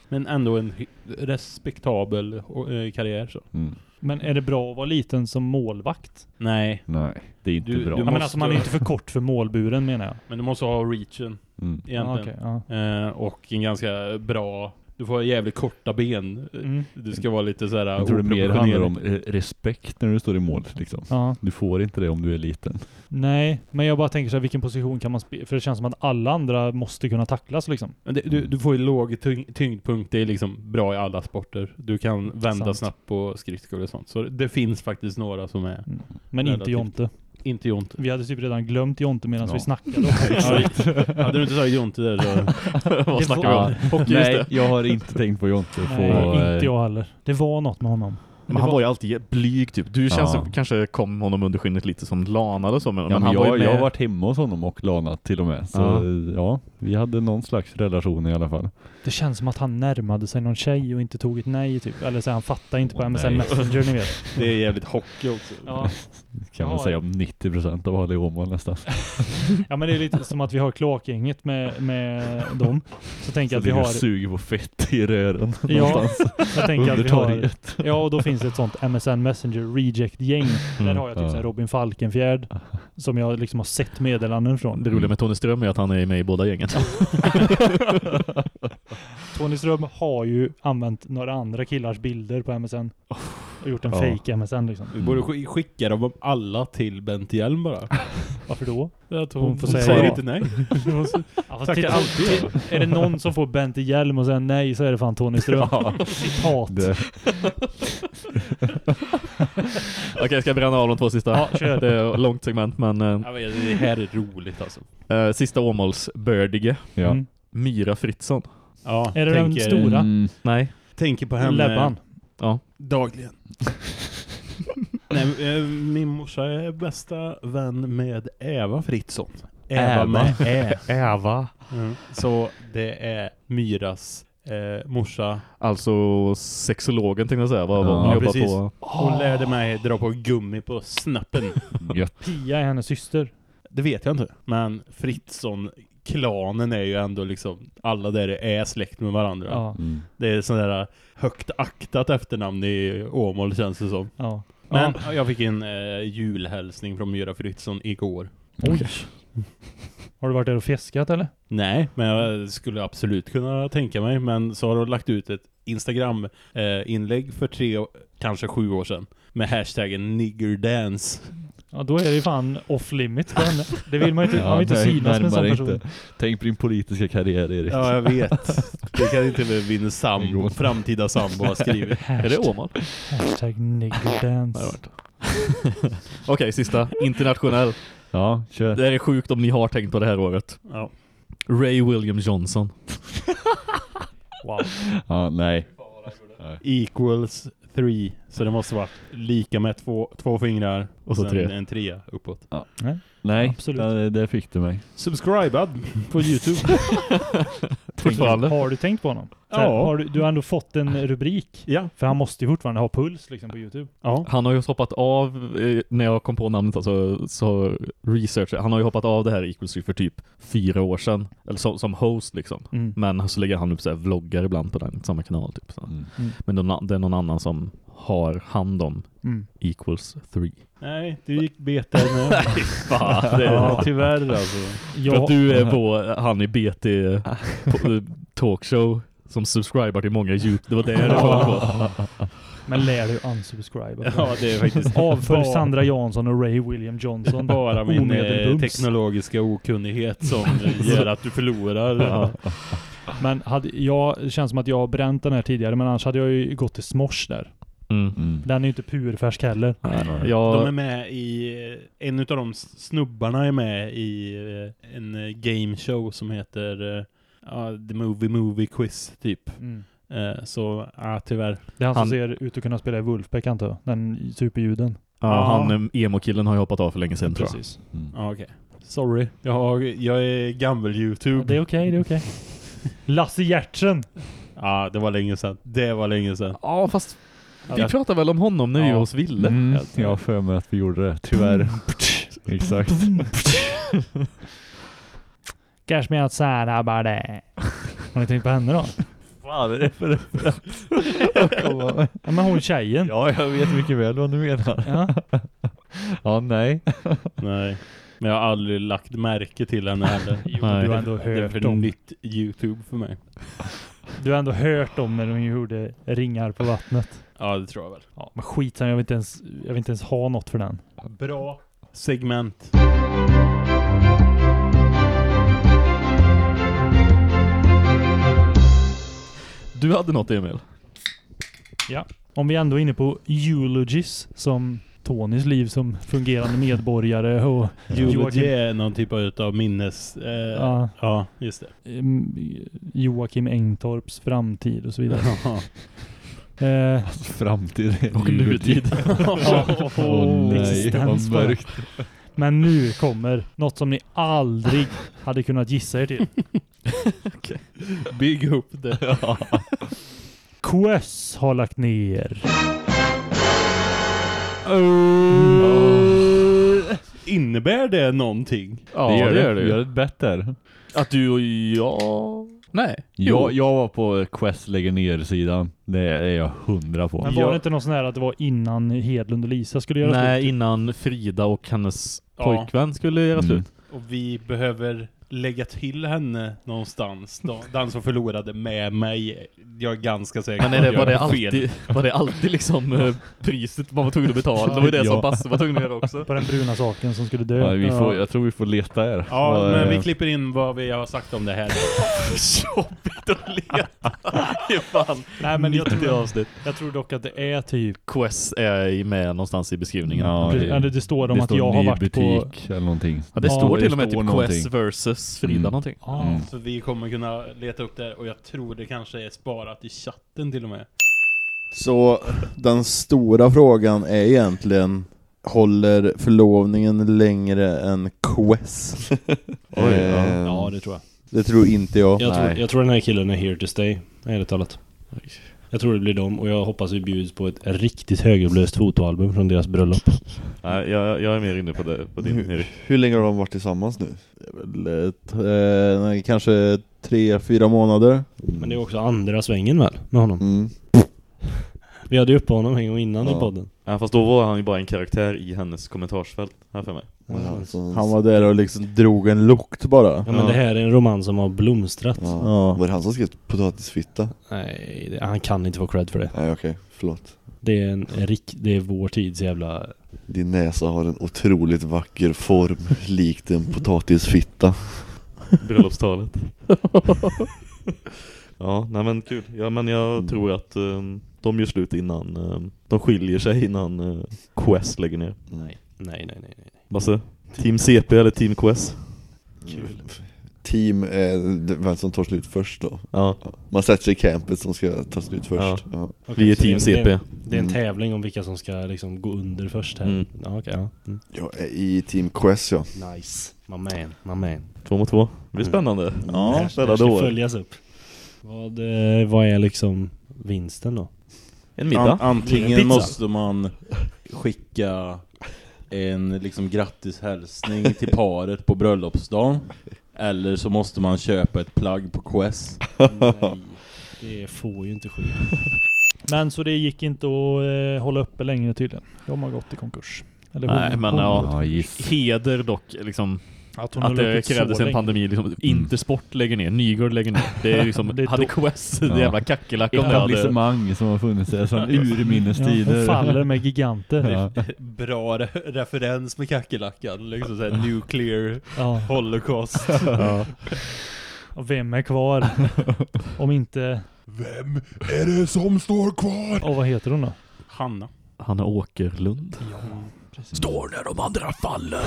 Speaker 4: Men ändå en respektabel eh, karriär så.
Speaker 5: Mm.
Speaker 1: Men är det bra att vara liten som målvakt?
Speaker 4: Nej,
Speaker 5: Nej, det är inte
Speaker 4: Du-
Speaker 5: bra.
Speaker 4: du
Speaker 1: Ja, men
Speaker 4: måste-
Speaker 1: alltså man är ju inte för kort för målburen menar jag.
Speaker 4: men du måste ha reachen
Speaker 5: Mm.
Speaker 4: Egentligen.
Speaker 1: okej, ja.
Speaker 4: Eh, och en ganska bra... Du får jävligt korta ben.
Speaker 1: Mm.
Speaker 4: Du ska vara lite såhär
Speaker 5: Jag tror det mer handlar om respekt när du står i mål liksom.
Speaker 1: ja.
Speaker 5: Du får inte det om du är liten.
Speaker 1: Nej, men jag bara tänker så här, vilken position kan man spela? För det känns som att alla andra måste kunna tacklas liksom.
Speaker 4: Men det, du, du får ju låg tyng, tyngdpunkt. Det är liksom bra i alla sporter. Du kan vända
Speaker 1: Sant.
Speaker 4: snabbt på skridskor och sånt. Så det finns faktiskt några som är
Speaker 1: Men inte
Speaker 4: Relativt.
Speaker 1: Jonte.
Speaker 4: Inte Jonte.
Speaker 1: Vi hade typ redan glömt Jonte medan
Speaker 5: Ja.
Speaker 1: vi snackade.
Speaker 4: Ja, hade du inte sagt Jonte där så...
Speaker 6: Vad snackar
Speaker 1: var-
Speaker 6: vi om? Hockey,
Speaker 5: Nej, jag har inte tänkt på Jonte. På,
Speaker 1: Nej,
Speaker 5: eh,
Speaker 1: inte jag heller. Det var något med honom.
Speaker 6: Men han var ju alltid blyg typ. Du känns
Speaker 5: Ja.
Speaker 6: som, kanske kom honom under skinnet lite som Lana eller så. Men,
Speaker 5: Ja,
Speaker 6: men han var
Speaker 5: jag, jag
Speaker 6: med.
Speaker 5: har varit hemma hos honom och lanat till och med. Så
Speaker 6: Ja.
Speaker 5: ja. vi hade någon slags relation i alla fall.
Speaker 1: Det känns som att han närmade sig någon tjej och inte tog ett nej typ. Eller så han fattar inte på MSN. Messenger ni vet.
Speaker 4: Det är jävligt hockey också.
Speaker 1: Ja.
Speaker 5: Kan man
Speaker 1: Ja,
Speaker 5: säga om 90% av alla i Åmål nästan.
Speaker 1: ja men det är lite som att vi har kloakgänget med, med dem. Så tänker
Speaker 5: Så
Speaker 1: jag att vi har...
Speaker 5: suger på fett i rören
Speaker 1: Ja,
Speaker 5: någonstans.
Speaker 1: jag tänker att
Speaker 5: Under
Speaker 1: vi har... Ja och då finns det ett sånt MSN Messenger reject-gäng. Där
Speaker 6: Mm.
Speaker 1: har jag typ
Speaker 5: Ja.
Speaker 1: Robin Falkenfjärd. Som jag liksom har sett meddelanden från.
Speaker 6: Det roliga med Tony Ström är att han är med i båda gängen.
Speaker 1: Tony Ström har ju använt några andra killars bilder på MSN. Och gjort en
Speaker 5: Ja.
Speaker 1: fake MSN liksom.
Speaker 4: Vi borde sk- skicka dem alla till Bent Hjelm bara.
Speaker 1: Varför då?
Speaker 4: Att
Speaker 1: Hon
Speaker 4: hon,
Speaker 1: får
Speaker 4: hon
Speaker 1: säga
Speaker 4: säger
Speaker 1: ja.
Speaker 4: inte nej.
Speaker 1: Ja, fast
Speaker 4: Tackar
Speaker 1: titta, ti- är det någon som får Bent i hjälm och säger nej så är det fan Tony Ström. Citat.
Speaker 5: Det,
Speaker 6: Okej, ska jag bränna av de två sista?
Speaker 1: Ja, kör.
Speaker 6: Det är ett långt segment, men eh,
Speaker 4: det här är roligt alltså.
Speaker 6: eh, sista Åmåls Bördige.
Speaker 5: ja.
Speaker 1: Mm.
Speaker 6: Myra Fritzson.
Speaker 4: Ja,
Speaker 1: Är det den
Speaker 4: tänker,
Speaker 1: stora?
Speaker 5: Mm,
Speaker 6: Nej.
Speaker 4: Tänker på henne
Speaker 1: Lebban.
Speaker 6: Ja.
Speaker 4: dagligen. Nej, eh, min morsa är bästa vän med Eva Fritzson.
Speaker 6: Eva.
Speaker 4: med Ä.
Speaker 6: Eva.
Speaker 4: Mm. Så det är Myras eh, morsa.
Speaker 6: Alltså sexologen tänkte jag säga. Vad, vad
Speaker 5: Ja,
Speaker 6: hon jobbar
Speaker 4: precis.
Speaker 6: på.
Speaker 4: Hon lärde mig dra på gummi på snappen.
Speaker 5: gött.
Speaker 1: Pia är hennes syster.
Speaker 4: Det vet jag inte. Men Fritzson-klanen är ju ändå liksom, alla där är släkt med varandra.
Speaker 1: Ja.
Speaker 5: Mm.
Speaker 4: Det är sån där högt aktat efternamn i Åmål känns det som.
Speaker 1: ja.
Speaker 4: Men jag fick en eh, julhälsning från Myra Fritzson igår.
Speaker 1: Oj. Har du varit där och fiskat eller?
Speaker 4: Nej, men jag skulle absolut kunna tänka mig. Men så har de lagt ut ett Instagram-inlägg för tre, kanske sju år sedan. Med hashtaggen niggerdance.
Speaker 1: Ja, då är det ju fan off limit. Det vill man ju inte, man vill inte
Speaker 5: nej,
Speaker 1: synas med en sån person.
Speaker 5: inte. Tänk på din politiska karriär Erik.
Speaker 4: Ja, jag vet. Det kan inte väl min sambo, framtida sambo ha skrivit.
Speaker 6: Är det Åmål?
Speaker 1: Hashtag niggerdance.
Speaker 6: Okej, sista. Internationell.
Speaker 5: Ja, kör.
Speaker 6: Det här är sjukt om ni har tänkt på det här året.
Speaker 4: Ja.
Speaker 6: Ray William Johnson.
Speaker 1: Wow.
Speaker 5: Ja, nej.
Speaker 4: Equals 3. Så det måste vara lika med två, två fingrar
Speaker 6: Och så
Speaker 4: sen
Speaker 6: tre.
Speaker 4: en trea uppåt.
Speaker 5: Nej,
Speaker 1: Absolut.
Speaker 5: det, det fick du mig.
Speaker 4: Subscribad på Youtube.
Speaker 6: Fortfarande.
Speaker 1: Har du tänkt på honom? Här,
Speaker 4: Ja.
Speaker 1: Har du, du har ändå fått en rubrik.
Speaker 4: ja.
Speaker 1: För han måste ju fortfarande ha puls liksom på Youtube.
Speaker 4: Ja.
Speaker 6: Han har ju hoppat av, eh, när jag kom på namnet alltså, så research, han har ju hoppat av det här Equal Street för typ fyra år sedan. Eller som, som host liksom.
Speaker 1: Mm.
Speaker 6: Men så lägger han upp så här vloggar ibland på den, samma kanal typ. Så.
Speaker 5: Mm.
Speaker 6: Men det är någon annan som har hand om
Speaker 1: Mm.
Speaker 6: Equals 3.
Speaker 4: Nej, du gick bete nu.
Speaker 6: Fan, det är
Speaker 4: ja, tyvärr alltså.
Speaker 6: För
Speaker 1: Ja,
Speaker 6: att du är på, han i BT eh, talkshow som subscribar till många YouTube. Det var det jag var på.
Speaker 1: men lär dig unsubscribe.
Speaker 4: Ja, det är faktiskt
Speaker 1: Avfölj Sandra Jansson och Ray William Johnson.
Speaker 4: Bara min eh, teknologiska okunnighet som gör att du förlorar.
Speaker 6: Ja.
Speaker 1: Men hade, jag, känns som att jag har bränt den här tidigare, men annars hade jag ju gått till Smosh där.
Speaker 6: Mm.
Speaker 5: Mm.
Speaker 1: Den är ju inte purfärsk heller.
Speaker 6: Jag,
Speaker 4: De är med i, en av de snubbarna är med i eh, en eh, game show som heter ja, The Movie Movie Quiz typ.
Speaker 1: Mm.
Speaker 4: Eh, Så ja, tyvärr.
Speaker 1: Det är han,
Speaker 6: Han-
Speaker 1: som ser ut att kunna spela i Wolfpack antar jag. Den superljuden.
Speaker 6: ja, han emo-killen har ju hoppat av för länge sedan tror jag.
Speaker 1: Precis.
Speaker 5: Mm.
Speaker 4: Ja, okej. Sorry. Jag, jag är gammal YouTube.
Speaker 1: Ja, det är okej, det är okej. Lasse Gjertsen!
Speaker 4: Ja, det var länge sedan. Det var länge sedan.
Speaker 6: Ja, fast vi pratade väl om honom när vi var hos Ville.
Speaker 5: Mm. Jag har för mig att vi gjorde det, tyvärr. Exakt.
Speaker 1: Cash me outside, how about that? Har ni tänkt på henne då?
Speaker 5: Vad är det för
Speaker 1: Ja, men hon tjejen.
Speaker 5: Ja, jag vet mycket väl vad du menar.
Speaker 1: Ja.
Speaker 5: Ja, nej.
Speaker 4: Nej. Men jag har aldrig lagt märke till henne heller.
Speaker 1: Jo,
Speaker 6: Nej.
Speaker 1: du har ändå
Speaker 4: Det är
Speaker 1: hört
Speaker 4: för
Speaker 1: om.
Speaker 4: nytt YouTube för mig.
Speaker 1: Du har ändå hört om när hon gjorde ringar på vattnet.
Speaker 4: Ja, det tror jag väl.
Speaker 1: Ja, men skit jag vill inte ens, jag vill inte ens ha något för den.
Speaker 4: Bra segment.
Speaker 6: Du hade något Emil?
Speaker 1: Om vi ändå är inne på eulogies som Tonys liv som fungerande medborgare och
Speaker 4: Eulogy är någon typ av minnes... Eh, ja.
Speaker 1: ja,
Speaker 4: just det.
Speaker 1: Joakim Engtorps framtid och så vidare. Eh,
Speaker 5: Framtid
Speaker 6: Och nutid.
Speaker 5: Åh nej,
Speaker 1: Existens
Speaker 5: vad
Speaker 1: bara.
Speaker 5: mörkt.
Speaker 1: men nu kommer något som ni aldrig hade kunnat gissa er till.
Speaker 4: Bygg upp det.
Speaker 1: Quest har lagt ner.
Speaker 4: Innebär det någonting?
Speaker 6: Ja,
Speaker 5: det gör det.
Speaker 6: gör
Speaker 5: Vi gör bett där.
Speaker 6: Att du och jag... Nej.
Speaker 5: Jag, jag var på Quest lägger ner-sidan. Det är jag hundra på.
Speaker 1: Men var det inte någon sån här att det var innan Hedlund och Lisa skulle göra
Speaker 6: Nej,
Speaker 1: slut?
Speaker 6: innan Frida och hennes
Speaker 4: Ja.
Speaker 6: pojkvän skulle göra
Speaker 5: Mm.
Speaker 6: slut.
Speaker 4: Och vi behöver lägga till henne någonstans. Då. Den som förlorade med mig. Jag är ganska säker
Speaker 6: Men är det,
Speaker 4: på
Speaker 6: var,
Speaker 4: att
Speaker 6: det
Speaker 4: har fel.
Speaker 6: alltid, var det alltid liksom eh, priset man var tvungen att betala? Det var ju det
Speaker 5: Ja.
Speaker 6: som Basse var tvungen att göra också.
Speaker 1: På den bruna saken som skulle dö.
Speaker 5: Ja, vi får, jag tror vi får leta här.
Speaker 4: Ja,
Speaker 5: Vad
Speaker 4: men vi klipper in vad vi har sagt om det här.
Speaker 6: Jobbigt att leta. Det fan
Speaker 1: Nej men jag
Speaker 6: 90
Speaker 1: tror,
Speaker 6: avsnitt.
Speaker 1: jag tror dock att det är typ
Speaker 6: Quest är i med någonstans i beskrivningen.
Speaker 5: Ja,
Speaker 1: det, eller det står om
Speaker 5: det
Speaker 1: att
Speaker 5: står
Speaker 1: jag har
Speaker 5: ny
Speaker 1: varit på...
Speaker 5: butik eller någonting.
Speaker 6: Ja, det
Speaker 1: Ja,
Speaker 6: står
Speaker 5: det
Speaker 6: till och med
Speaker 5: står
Speaker 6: typ. Quest versus Frida
Speaker 5: Mm.
Speaker 6: någonting.
Speaker 1: Ah,
Speaker 5: Mm.
Speaker 4: Så vi kommer kunna leta upp det och jag tror det kanske är sparat i chatten till och med.
Speaker 8: Så den stora frågan är egentligen Håller förlovningen längre än Quest?
Speaker 5: Oj, ja.
Speaker 9: Ja, det tror jag.
Speaker 8: Det tror inte jag.
Speaker 9: Jag tror,
Speaker 5: Nej.
Speaker 9: jag tror den här killen är here to stay, ärligt talat. Jag tror det blir dem och jag hoppas vi bjuds på ett riktigt högupplöst fotoalbum från deras bröllop.
Speaker 6: Nej, jag, jag är mer inne på, det, på din
Speaker 8: Hur,
Speaker 6: Erik.
Speaker 8: hur länge har de varit tillsammans nu? Väl eh, kanske tre, fyra månader.
Speaker 9: Men det är också andra svängen väl, med honom.
Speaker 8: Mm.
Speaker 9: Vi hade ju uppe honom en gång innan i
Speaker 8: Ja.
Speaker 9: podden.
Speaker 6: Ja, fast då var han ju bara en karaktär i hennes kommentarsfält, här för mig.
Speaker 8: Han var där och liksom drog en lukt bara.
Speaker 9: Ja men det här är en roman som har blomstrat.
Speaker 8: Ja. Ja.
Speaker 10: Var det han som skrev potatisfitta?
Speaker 9: Nej, det, han kan inte få cred för det.
Speaker 10: Nej okej, förlåt.
Speaker 9: Det är, en, en rik, det är vår tids jävla...
Speaker 10: Din näsa har en otroligt vacker form, likt en potatisfitta.
Speaker 6: Bröllopstalet. ja, nej men kul. Ja, men jag tror att um, de gör slut innan, um, de skiljer sig innan Quest lägger ner.
Speaker 9: Nej, nej, nej, nej. nej.
Speaker 6: Basse? Team CP eller Team Quest?
Speaker 10: Kul.
Speaker 8: team är d- vem som tar slut först då.
Speaker 6: Ja.
Speaker 8: Man sätter sig i campet som ska ta slut först. Ja.
Speaker 9: Okej,
Speaker 6: Vi är team
Speaker 9: det-
Speaker 6: CP.
Speaker 9: Det, det är en
Speaker 8: Mm.
Speaker 9: tävling om vilka som ska liksom gå under först här.
Speaker 6: Mm.
Speaker 9: Ja, okej, ja. Mm.
Speaker 8: Jag är i team Quest ja.
Speaker 9: Nice. My man, my man.
Speaker 6: Två mot två. Det blir spännande.
Speaker 9: Det här- det här
Speaker 6: spännande
Speaker 9: ska
Speaker 6: år.
Speaker 9: följas upp. Vad, eh, vad är liksom vinsten då?
Speaker 6: En middag.
Speaker 4: An antingen
Speaker 9: Pizza.
Speaker 4: måste man skicka en liksom grattishälsning till paret på bröllopsdagen. Eller så måste man köpa ett plagg på Quest.
Speaker 9: Nej, det får ju inte ske.
Speaker 1: Men så det gick inte att eh, hålla uppe längre tydligen. De har gått i konkurs. Eller
Speaker 6: Nej,
Speaker 1: hon-
Speaker 6: men
Speaker 1: hon
Speaker 6: ja. Heder dock, liksom.
Speaker 1: Att, hon
Speaker 6: Att det krävdes en
Speaker 1: länge.
Speaker 6: pandemi. Liksom, Intersport lägger ner, Nygård lägger ner. Det är liksom,
Speaker 1: Det är
Speaker 6: hade Quest,
Speaker 5: Ja.
Speaker 6: det jävla kackerlacka om det hade...
Speaker 5: Etablissemang som har funnits där sedan
Speaker 1: Ja,
Speaker 5: urminnes tider.
Speaker 1: faller med giganter.
Speaker 5: Ja.
Speaker 4: Bra re referens med kackerlackan. Liksom såhär nuclear
Speaker 1: Ja.
Speaker 4: holocaust.
Speaker 6: Ja.
Speaker 1: Och vem är kvar? Om inte...
Speaker 3: Vem är det som står kvar?
Speaker 1: Och vad heter hon då?
Speaker 4: Hanna.
Speaker 6: Hanna Åkerlund.
Speaker 5: Står när de andra faller.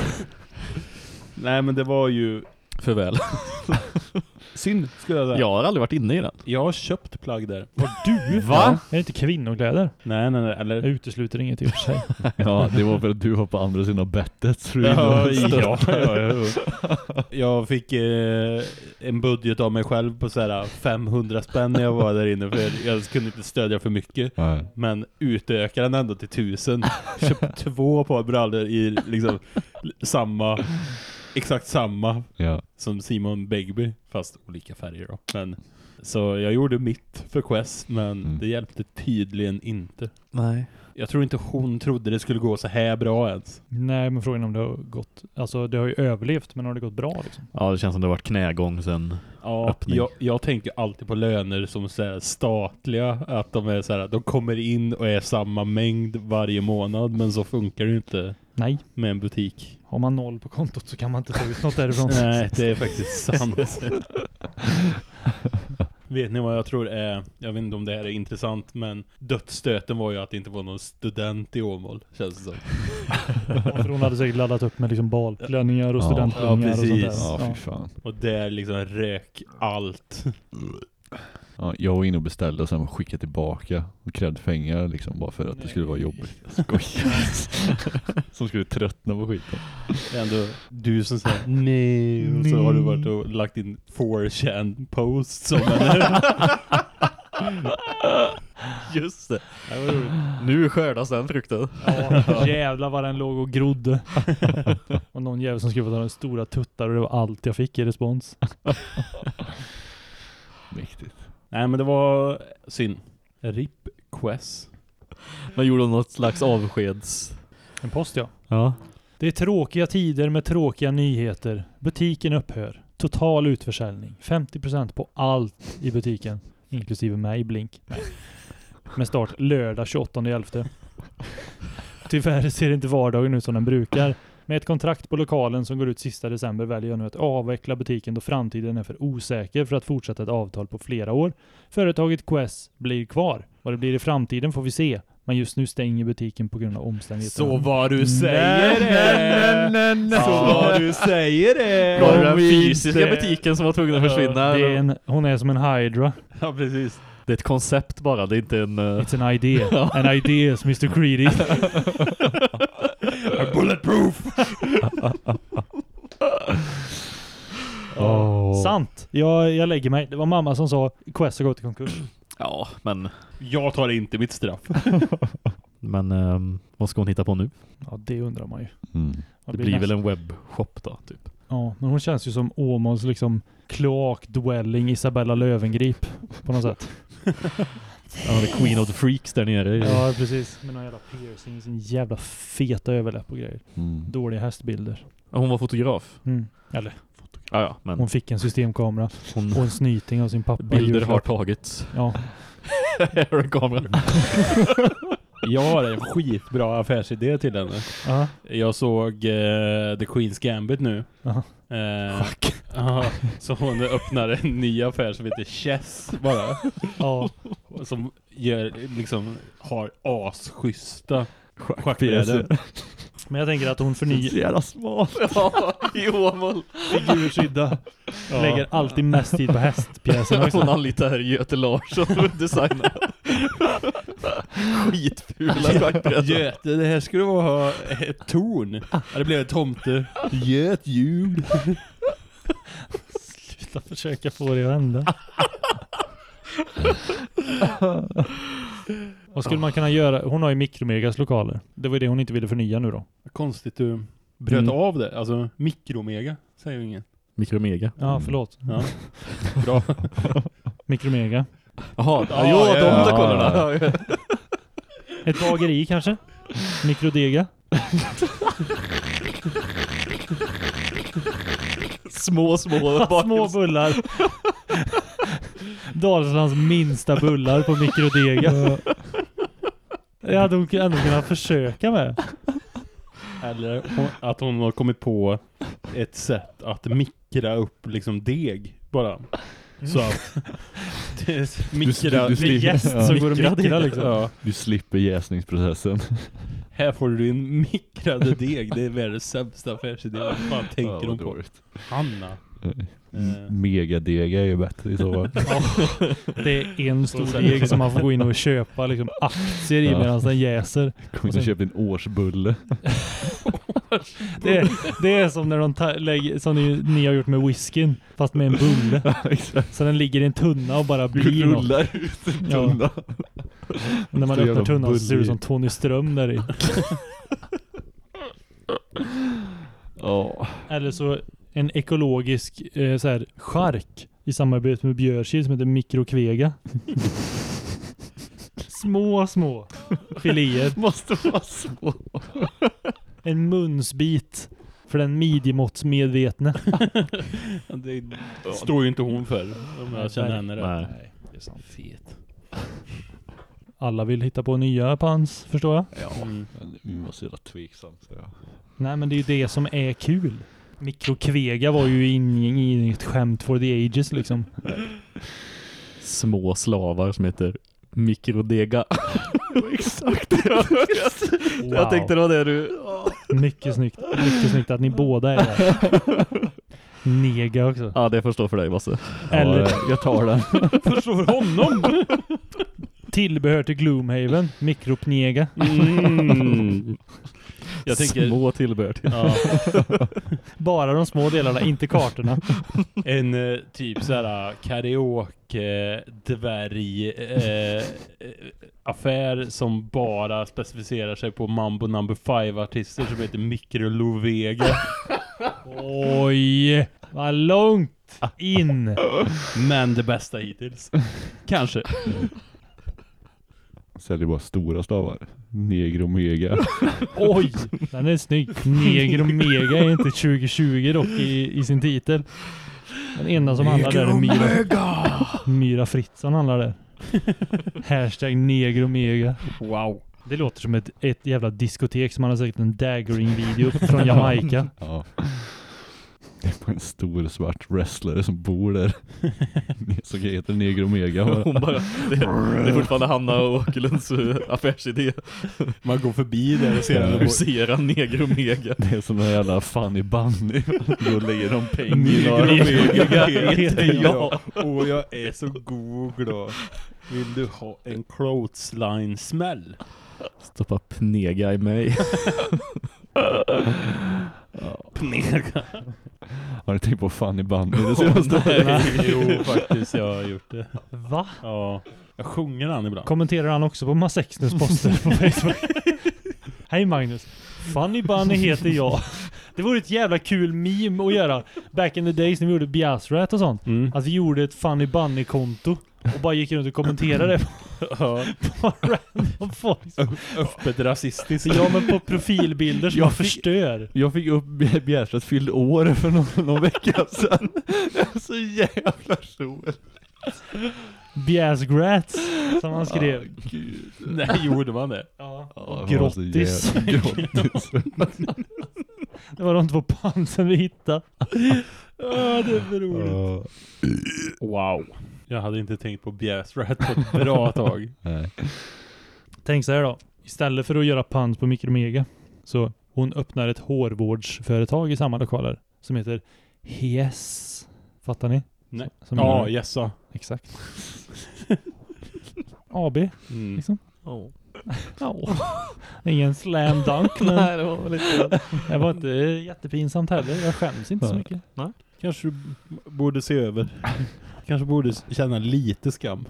Speaker 4: Nej men det var ju
Speaker 6: Förväl.
Speaker 4: synd skulle jag säga.
Speaker 6: Jag har aldrig varit inne i den.
Speaker 4: Jag har köpt plagg där.
Speaker 1: Var du?
Speaker 4: Va?
Speaker 1: Är det inte kvinnokläder?
Speaker 4: Nej nej nej.
Speaker 1: Jag
Speaker 4: Eller...
Speaker 1: utesluter inget i och för sig.
Speaker 5: Ja, det var för att du var på andra sidan bettet. Så du
Speaker 4: Ja, ja, ja, ja. Jag fick eh, en budget av mig själv på så här 500 spänn när jag var där inne för jag kunde inte stödja för mycket.
Speaker 5: Nej.
Speaker 4: Men utökade den ändå till tusen. Köpte två par brallor i liksom samma, exakt samma
Speaker 5: Ja.
Speaker 4: som Simon Begby, fast olika färger då. Men, så jag gjorde mitt för Quest, men
Speaker 5: Mm.
Speaker 4: det hjälpte tydligen inte.
Speaker 6: Nej.
Speaker 4: Jag tror inte hon trodde det skulle gå så här bra ens.
Speaker 1: Nej, men frågan är om det har gått... Alltså det har ju överlevt, men har det gått bra liksom?
Speaker 6: Ja, det känns som det har varit knägång sen.
Speaker 4: Ja,
Speaker 6: Öppning.
Speaker 4: jag, jag tänker alltid på löner som så statliga, att de är så här, de kommer in och är samma mängd varje månad, men så funkar det ju inte
Speaker 1: Nej.
Speaker 4: med en butik.
Speaker 1: Har man noll på kontot så kan man inte ta ut något därifrån.
Speaker 4: Nej, det är faktiskt sant. Vet ni vad jag tror är, jag vet inte om det här är intressant, men dödsstöten var ju att det inte var någon student i Åmål, känns det som.
Speaker 1: Ja, för hon hade säkert laddat upp med liksom balklänningar och
Speaker 5: Ja.
Speaker 1: studentklänningar
Speaker 4: Ja,
Speaker 1: och sånt där.
Speaker 4: precis.
Speaker 5: Ja,
Speaker 1: Ja.
Speaker 5: fy fan.
Speaker 4: Och där liksom rök allt.
Speaker 5: Ja, jag var inne och beställde och sen skickade tillbaka och krävde pengar liksom bara för att det skulle vara jobbigt. Skojar. Som skulle tröttna på skiten.
Speaker 4: Det är ändå du som säger nej, och så har du varit och lagt in 4chan posts som en
Speaker 6: Just det. Nu skördas den frukten.
Speaker 1: Ja, jävlar vad den låg och grodde. och någon jävel som skrev att han hade stora tuttar och det var allt jag fick i respons.
Speaker 5: Mäktigt.
Speaker 4: Nej men det var synd. RIP Quest.
Speaker 6: Man gjorde något slags avskeds...
Speaker 1: En post ja.
Speaker 6: Ja.
Speaker 1: Det är tråkiga tider med tråkiga nyheter. Butiken upphör. Total utförsäljning. 50% på allt i butiken. Inklusive mig, Blink. Nej. Med start lördag 28.11. Tyvärr ser inte vardagen ut som den brukar. Med ett kontrakt på lokalen som går ut sista december väljer jag nu att avveckla butiken då framtiden är för osäker för att fortsätta ett avtal på flera år. Företaget Quest blir kvar. Vad det blir i framtiden får vi se. Men just nu stänger butiken på grund av omständigheterna.
Speaker 4: Så vad du säger det! Så vad du säger det!
Speaker 6: Var det den fysiska butiken som var tvungen att försvinna?
Speaker 1: Det är en, hon är som en hydra.
Speaker 4: Ja precis.
Speaker 6: Det är ett koncept bara, det är inte en... eh,
Speaker 1: It's an idea. An idea is Mr. Greedy.
Speaker 6: Åh.
Speaker 1: Sant. Jag, jag lägger mig. Det var mamma som sa Quest har gått i konkurs.
Speaker 6: Ja, men...
Speaker 4: Jag tar inte mitt straff.
Speaker 6: Men ehm, vad ska hon hitta på nu?
Speaker 1: Ja, det undrar man ju.
Speaker 5: Mm.
Speaker 6: Det blir väl en webbshop då, typ.
Speaker 1: Ja, men hon känns ju som Åmåls liksom kloak-dwelling Isabella Lövengrip på något sätt.
Speaker 6: Ja, the Queen of the Freaks där nere.
Speaker 1: Ja, precis. Med någon jävla piercing, sin jävla feta överläpp och grejer.
Speaker 5: Mm.
Speaker 1: Dåliga hästbilder.
Speaker 6: Hon var fotograf.
Speaker 1: Mm. Eller,
Speaker 6: Ja, ja, men
Speaker 1: hon fick en systemkamera
Speaker 6: hon,
Speaker 1: och en snyting av sin pappa.
Speaker 6: bilder har tagits.
Speaker 1: Ja.
Speaker 6: Här är en kamera.
Speaker 4: Jag har en skitbra affärsidé till henne.
Speaker 1: Ja.
Speaker 4: Jag såg eh, The Queen's Gambit nu.
Speaker 1: Aha.
Speaker 4: Eh, ja, så hon öppnar en ny affär som heter Chess bara.
Speaker 1: ja.
Speaker 4: Som gör, liksom, har asschyssta schackbrädor.
Speaker 1: Men jag tänker att hon
Speaker 5: Så
Speaker 1: förnyar
Speaker 5: jävla smart.
Speaker 6: Ja, i Åmål.
Speaker 1: figurskydda. Lägger alltid mest tid på hästpjäserna
Speaker 6: Hon
Speaker 1: också.
Speaker 6: anlitar Göte Larsson för att designa skitfula schackbrädor.
Speaker 4: Göte, det här skulle vara ett torn. Ja, det blev en tomte. Göt jul.
Speaker 1: Sluta försöka få det att hända. Vad skulle man kunna göra? Hon har ju Mikromegas lokaler. Det var ju det hon inte ville förnya nu då.
Speaker 4: Konstigt du bröt
Speaker 6: Mm.
Speaker 4: av det. Alltså mikromega säger ju ingen.
Speaker 6: Mikromega.
Speaker 1: Ja, förlåt.
Speaker 4: Ja. Bra.
Speaker 1: Mikromega.
Speaker 6: Jaha,
Speaker 4: Ja,
Speaker 6: ja,
Speaker 4: ja,
Speaker 6: de
Speaker 4: ja,
Speaker 6: lokalerna. Ja,
Speaker 1: Ett bageri kanske? Mikrodega?
Speaker 6: Små, små
Speaker 1: Små
Speaker 6: bakelse.
Speaker 1: bullar. Dalslands minsta bullar på mikrodega. Det hade hon ändå kunnat försöka med.
Speaker 4: Eller hon, att hon har kommit på ett sätt att mikra upp liksom deg bara. Så att mikra,
Speaker 5: du- du
Speaker 1: Med jäst så går det att mikra liksom.
Speaker 4: Ja.
Speaker 5: Du slipper jäsningsprocessen.
Speaker 4: Här får du din mikrade deg. Det är världens sämsta affärsidé. Vad fan tänker
Speaker 5: Ja,
Speaker 4: de
Speaker 5: vad
Speaker 4: på?
Speaker 5: dåligt.
Speaker 4: Hanna. Eh.
Speaker 5: Megadega är ju bättre i så fall.
Speaker 1: Det är en stor
Speaker 4: sen-
Speaker 1: deg som man får gå in och köpa liksom, aktier i
Speaker 5: Ja.
Speaker 1: medan den jäser.
Speaker 5: Kom in och köp en årsbulle.
Speaker 1: Det är, det är som när de lägger, som ni, ni har gjort med whiskyn, fast med en bulle. Så den ligger i en tunna och bara blir något.
Speaker 5: Rullar ut en
Speaker 1: Ja.
Speaker 5: tunna.
Speaker 1: Och när man öppnar tunnan så ser det ut som Tony Ström där i.
Speaker 5: Ja.
Speaker 1: Eller så en ekologisk eh, så här, chark i samarbete med Björkil som heter Mikrokvega. små, små filéer.
Speaker 5: Måste vara så.
Speaker 1: En munsbit för den midjemåttsmedvetne.
Speaker 4: Det står ju inte hon för. Om jag känner henne rätt.
Speaker 6: Nej.
Speaker 1: det är sant.
Speaker 4: Fet.
Speaker 1: Alla vill hitta på nya pans, förstår jag.
Speaker 5: Ja.
Speaker 4: Mm.
Speaker 5: Vi var så jävla tveksamt. Så ja.
Speaker 1: Nej men det är ju det som är kul. Mikrokvega var ju in i ett skämt for the ages liksom.
Speaker 6: Små slavar som heter Mikrodega. Exakt.
Speaker 1: Wow.
Speaker 6: Jag tänkte det var det du...
Speaker 1: Mycket snyggt. Mycket snyggt att ni båda är där. Nega också.
Speaker 6: Ja, det förstår för dig Basse.
Speaker 1: Eller
Speaker 5: Ja, jag tar den.
Speaker 1: förstår honom. Tillbehör till Gloomhaven. Mikropnega.
Speaker 4: Mm. Jag tänker,
Speaker 6: Små tillbehör till.
Speaker 4: ja,
Speaker 1: Bara de små delarna, inte kartorna.
Speaker 4: en eh, typ såhär karaoke dvärg eh, eh, affär som bara specificerar sig på Mambo number five artister som heter Mikro Lovega.
Speaker 1: Oj, vad långt in.
Speaker 4: Men det bästa hittills. Kanske.
Speaker 5: Säljer bara stora stavar. Negromega.
Speaker 1: Oj, den är snygg. Negro Mega är inte 2020 dock i, i sin titel. Den enda som handlar där är Myra, Myra Fritzson handlar där. Hashtag Negro Mega.
Speaker 4: Wow.
Speaker 1: Det låter som ett, ett jävla diskotek som man har säkert en daggering-video från Jamaica.
Speaker 5: Ja. Det är bara en stor svart wrestler som bor där. Som heter Negromega.
Speaker 6: Hon bara, det, det är fortfarande Hanna och Åkerlunds eh, affärsidé.
Speaker 4: Man går förbi där och ser henne
Speaker 6: Husera Negromega.
Speaker 5: Det är som en jävla funny bunny. Då lägger de pengar.
Speaker 4: Negromega
Speaker 1: heter
Speaker 4: jag. Och jag är så god och glad. Vill du ha en clothesline-smäll?
Speaker 6: Stoppa Pnega i mig.
Speaker 4: Pnega.
Speaker 5: Har ni tänkt på funny bunny det senaste?
Speaker 4: Nej, jo faktiskt jag har gjort det.
Speaker 1: Va?
Speaker 4: Ja. Jag sjunger han ibland.
Speaker 1: Kommenterar han också på Massexnus poster på Facebook? Hej Magnus. Funny Bunny heter jag. Det vore ett jävla kul meme att göra. Back in the days när vi gjorde Biasrat och sånt.
Speaker 4: Mm.
Speaker 1: Att vi gjorde ett Funny Bunny-konto. Och bara gick runt och kommenterade
Speaker 4: Ja.
Speaker 1: på random folk.
Speaker 4: Öppet rasistiskt.
Speaker 1: Ja men på profilbilder som
Speaker 5: Jag fick-
Speaker 1: förstör.
Speaker 5: Jag fick upp Bjärstads fyllde år för någon, någon vecka sedan. Det var så jävla roligt.
Speaker 1: Biasgrats som han skrev.
Speaker 5: Ah, gud.
Speaker 4: Nej, gjorde man det?
Speaker 1: Ja.
Speaker 5: Ja, det var så
Speaker 1: Grottis.
Speaker 5: Grottis.
Speaker 1: Det var de två pansen vi hittade. Ja, det är för roligt.
Speaker 5: Ja.
Speaker 4: Wow. Jag hade inte tänkt på Bjäsrat på ett bra tag.
Speaker 5: Nej.
Speaker 1: Tänk så här då. Istället för att göra pans på Mikromega så Hon öppnar ett hårvårdsföretag i samma lokaler som heter Hes. Fattar ni?
Speaker 4: Nej.
Speaker 1: Som
Speaker 4: Ja, jessa.
Speaker 1: Exakt. AB,
Speaker 4: Mm.
Speaker 1: liksom.
Speaker 6: Ja.
Speaker 1: Ja. Ingen slam dunk, men
Speaker 6: Nej, det var lite...
Speaker 1: det var inte jättepinsamt heller. Jag skäms inte så
Speaker 5: Nej.
Speaker 1: mycket.
Speaker 4: Kanske du borde se över. Kanske borde känna lite skam.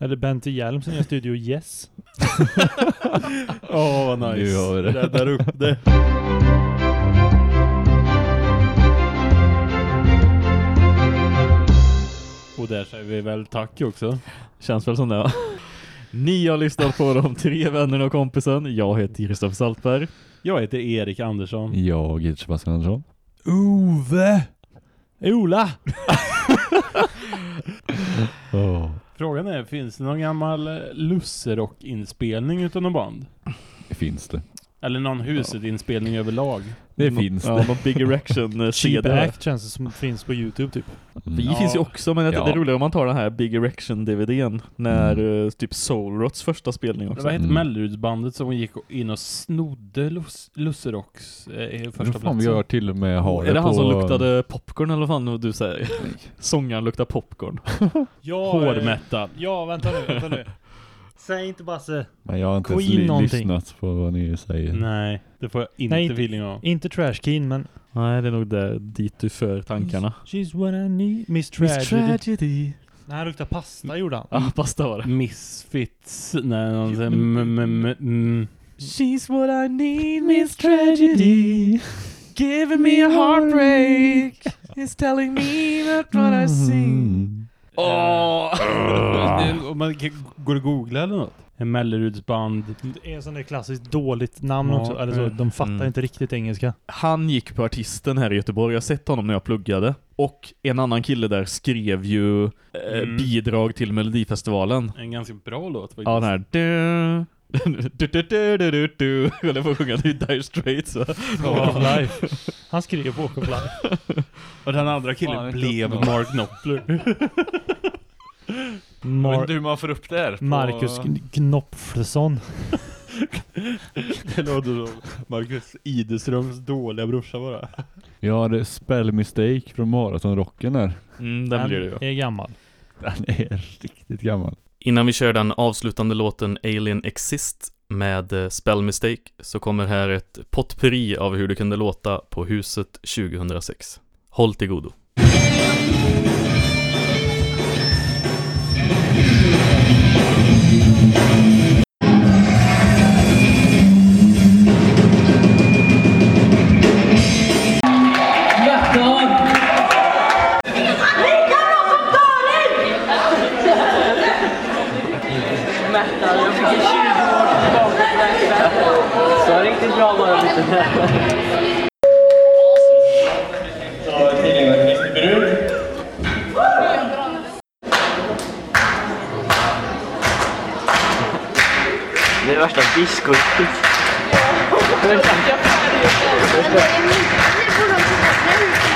Speaker 1: Eller Bente Hjelm som gör Studio Yes.
Speaker 4: Åh, vad nice.
Speaker 5: Nu har vi det.
Speaker 4: Räddar upp det. Och där säger vi väl tack också.
Speaker 6: Känns väl som det va? Ni har lyssnat på de tre vännerna och kompisen. Jag heter Kristoffer Saltberg.
Speaker 4: Jag heter Erik Andersson.
Speaker 5: Jag heter Sebastian Andersson.
Speaker 1: Ove! Ola!
Speaker 5: Oh.
Speaker 4: Frågan är, finns det någon gammal eh, Lusserock-inspelning utav någon band?
Speaker 5: Finns det.
Speaker 4: Eller någon Huset-inspelning överlag?
Speaker 5: Det
Speaker 6: Nå-
Speaker 5: finns
Speaker 6: ja,
Speaker 5: det.
Speaker 6: Någon Big Erection eh,
Speaker 1: Cheap. Act känns det som finns på Youtube typ.
Speaker 6: Vi
Speaker 5: Mm.
Speaker 6: finns ju också, men jag tycker
Speaker 5: Ja.
Speaker 6: det är roligare om man tar den här Big Erection DVDn när eh, typ Soul Rots första spelning också.
Speaker 4: Vad hette
Speaker 5: Mm.
Speaker 4: Mellerudsbandet som gick in och snodde Lus Lusserocks eh,
Speaker 5: Vad
Speaker 4: första
Speaker 5: fan vi
Speaker 4: platsen?
Speaker 5: gör till och med ha
Speaker 6: är det han som luktade popcorn eller vad fan du säger? Sångaren luktar popcorn.
Speaker 1: Ja,
Speaker 4: Hårdmetal.
Speaker 1: Ja, vänta nu, vänta nu. Säg inte Basse.
Speaker 5: Men jag har inte ens
Speaker 1: Queen
Speaker 5: li-
Speaker 1: någonting.
Speaker 5: lyssnat på vad ni säger.
Speaker 4: Nej, det får jag inte
Speaker 1: Nej,
Speaker 4: feeling av.
Speaker 1: Inte Trash Keen, men...
Speaker 6: Nej, det är nog där dit du för tankarna.
Speaker 1: She's what I need. Miss Tragedy.
Speaker 6: Tragedy.
Speaker 1: Nej, han luktar pasta gjorde han.
Speaker 6: Ja, pasta var det.
Speaker 4: Misfits. Nej, någon sån- mm, mm, mm, mm.
Speaker 6: She's what I need, Miss Tragedy. Giving me a heartbreak. Is telling me that what I see.
Speaker 5: Mm.
Speaker 6: Åh!
Speaker 4: Om man kan- går det att googla eller något? En Mellerudsband.
Speaker 1: Det är en sån där klassiskt dåligt namn
Speaker 4: Ja,
Speaker 1: också. Eller så, de fattar
Speaker 6: mm.
Speaker 1: inte riktigt engelska.
Speaker 6: Han gick på artisten här i Göteborg, jag har sett honom när jag pluggade. Och en annan kille där skrev ju eh,
Speaker 4: Mm.
Speaker 6: bidrag till Melodifestivalen.
Speaker 4: En ganska bra låt faktiskt.
Speaker 6: Ja, den här du, du, du, du, du, du, du. Jag håller på att sjunga det är Dire Straits va?
Speaker 1: Walk of Life. Han skrev Walk of Life.
Speaker 4: Och den andra killen
Speaker 5: Fan,
Speaker 4: blev. Mark Knopfler.
Speaker 1: Mar
Speaker 11: inte hur man får upp det här. På...
Speaker 1: Marcus Kn- Knopflersson.
Speaker 4: det låter som Marcus Ideströms dåliga brorsa bara.
Speaker 5: Jag hade spell mistake från maratonrocken där.
Speaker 6: Mm, den blir det ju.
Speaker 1: är gammal.
Speaker 5: Den är riktigt gammal.
Speaker 6: Innan vi kör den avslutande låten Alien Exist med eh, Spell Mistake så kommer här ett potpurri av hur det kunde låta på huset 2006. Håll till godo.
Speaker 12: Det är värsta diskot.
Speaker 13: Här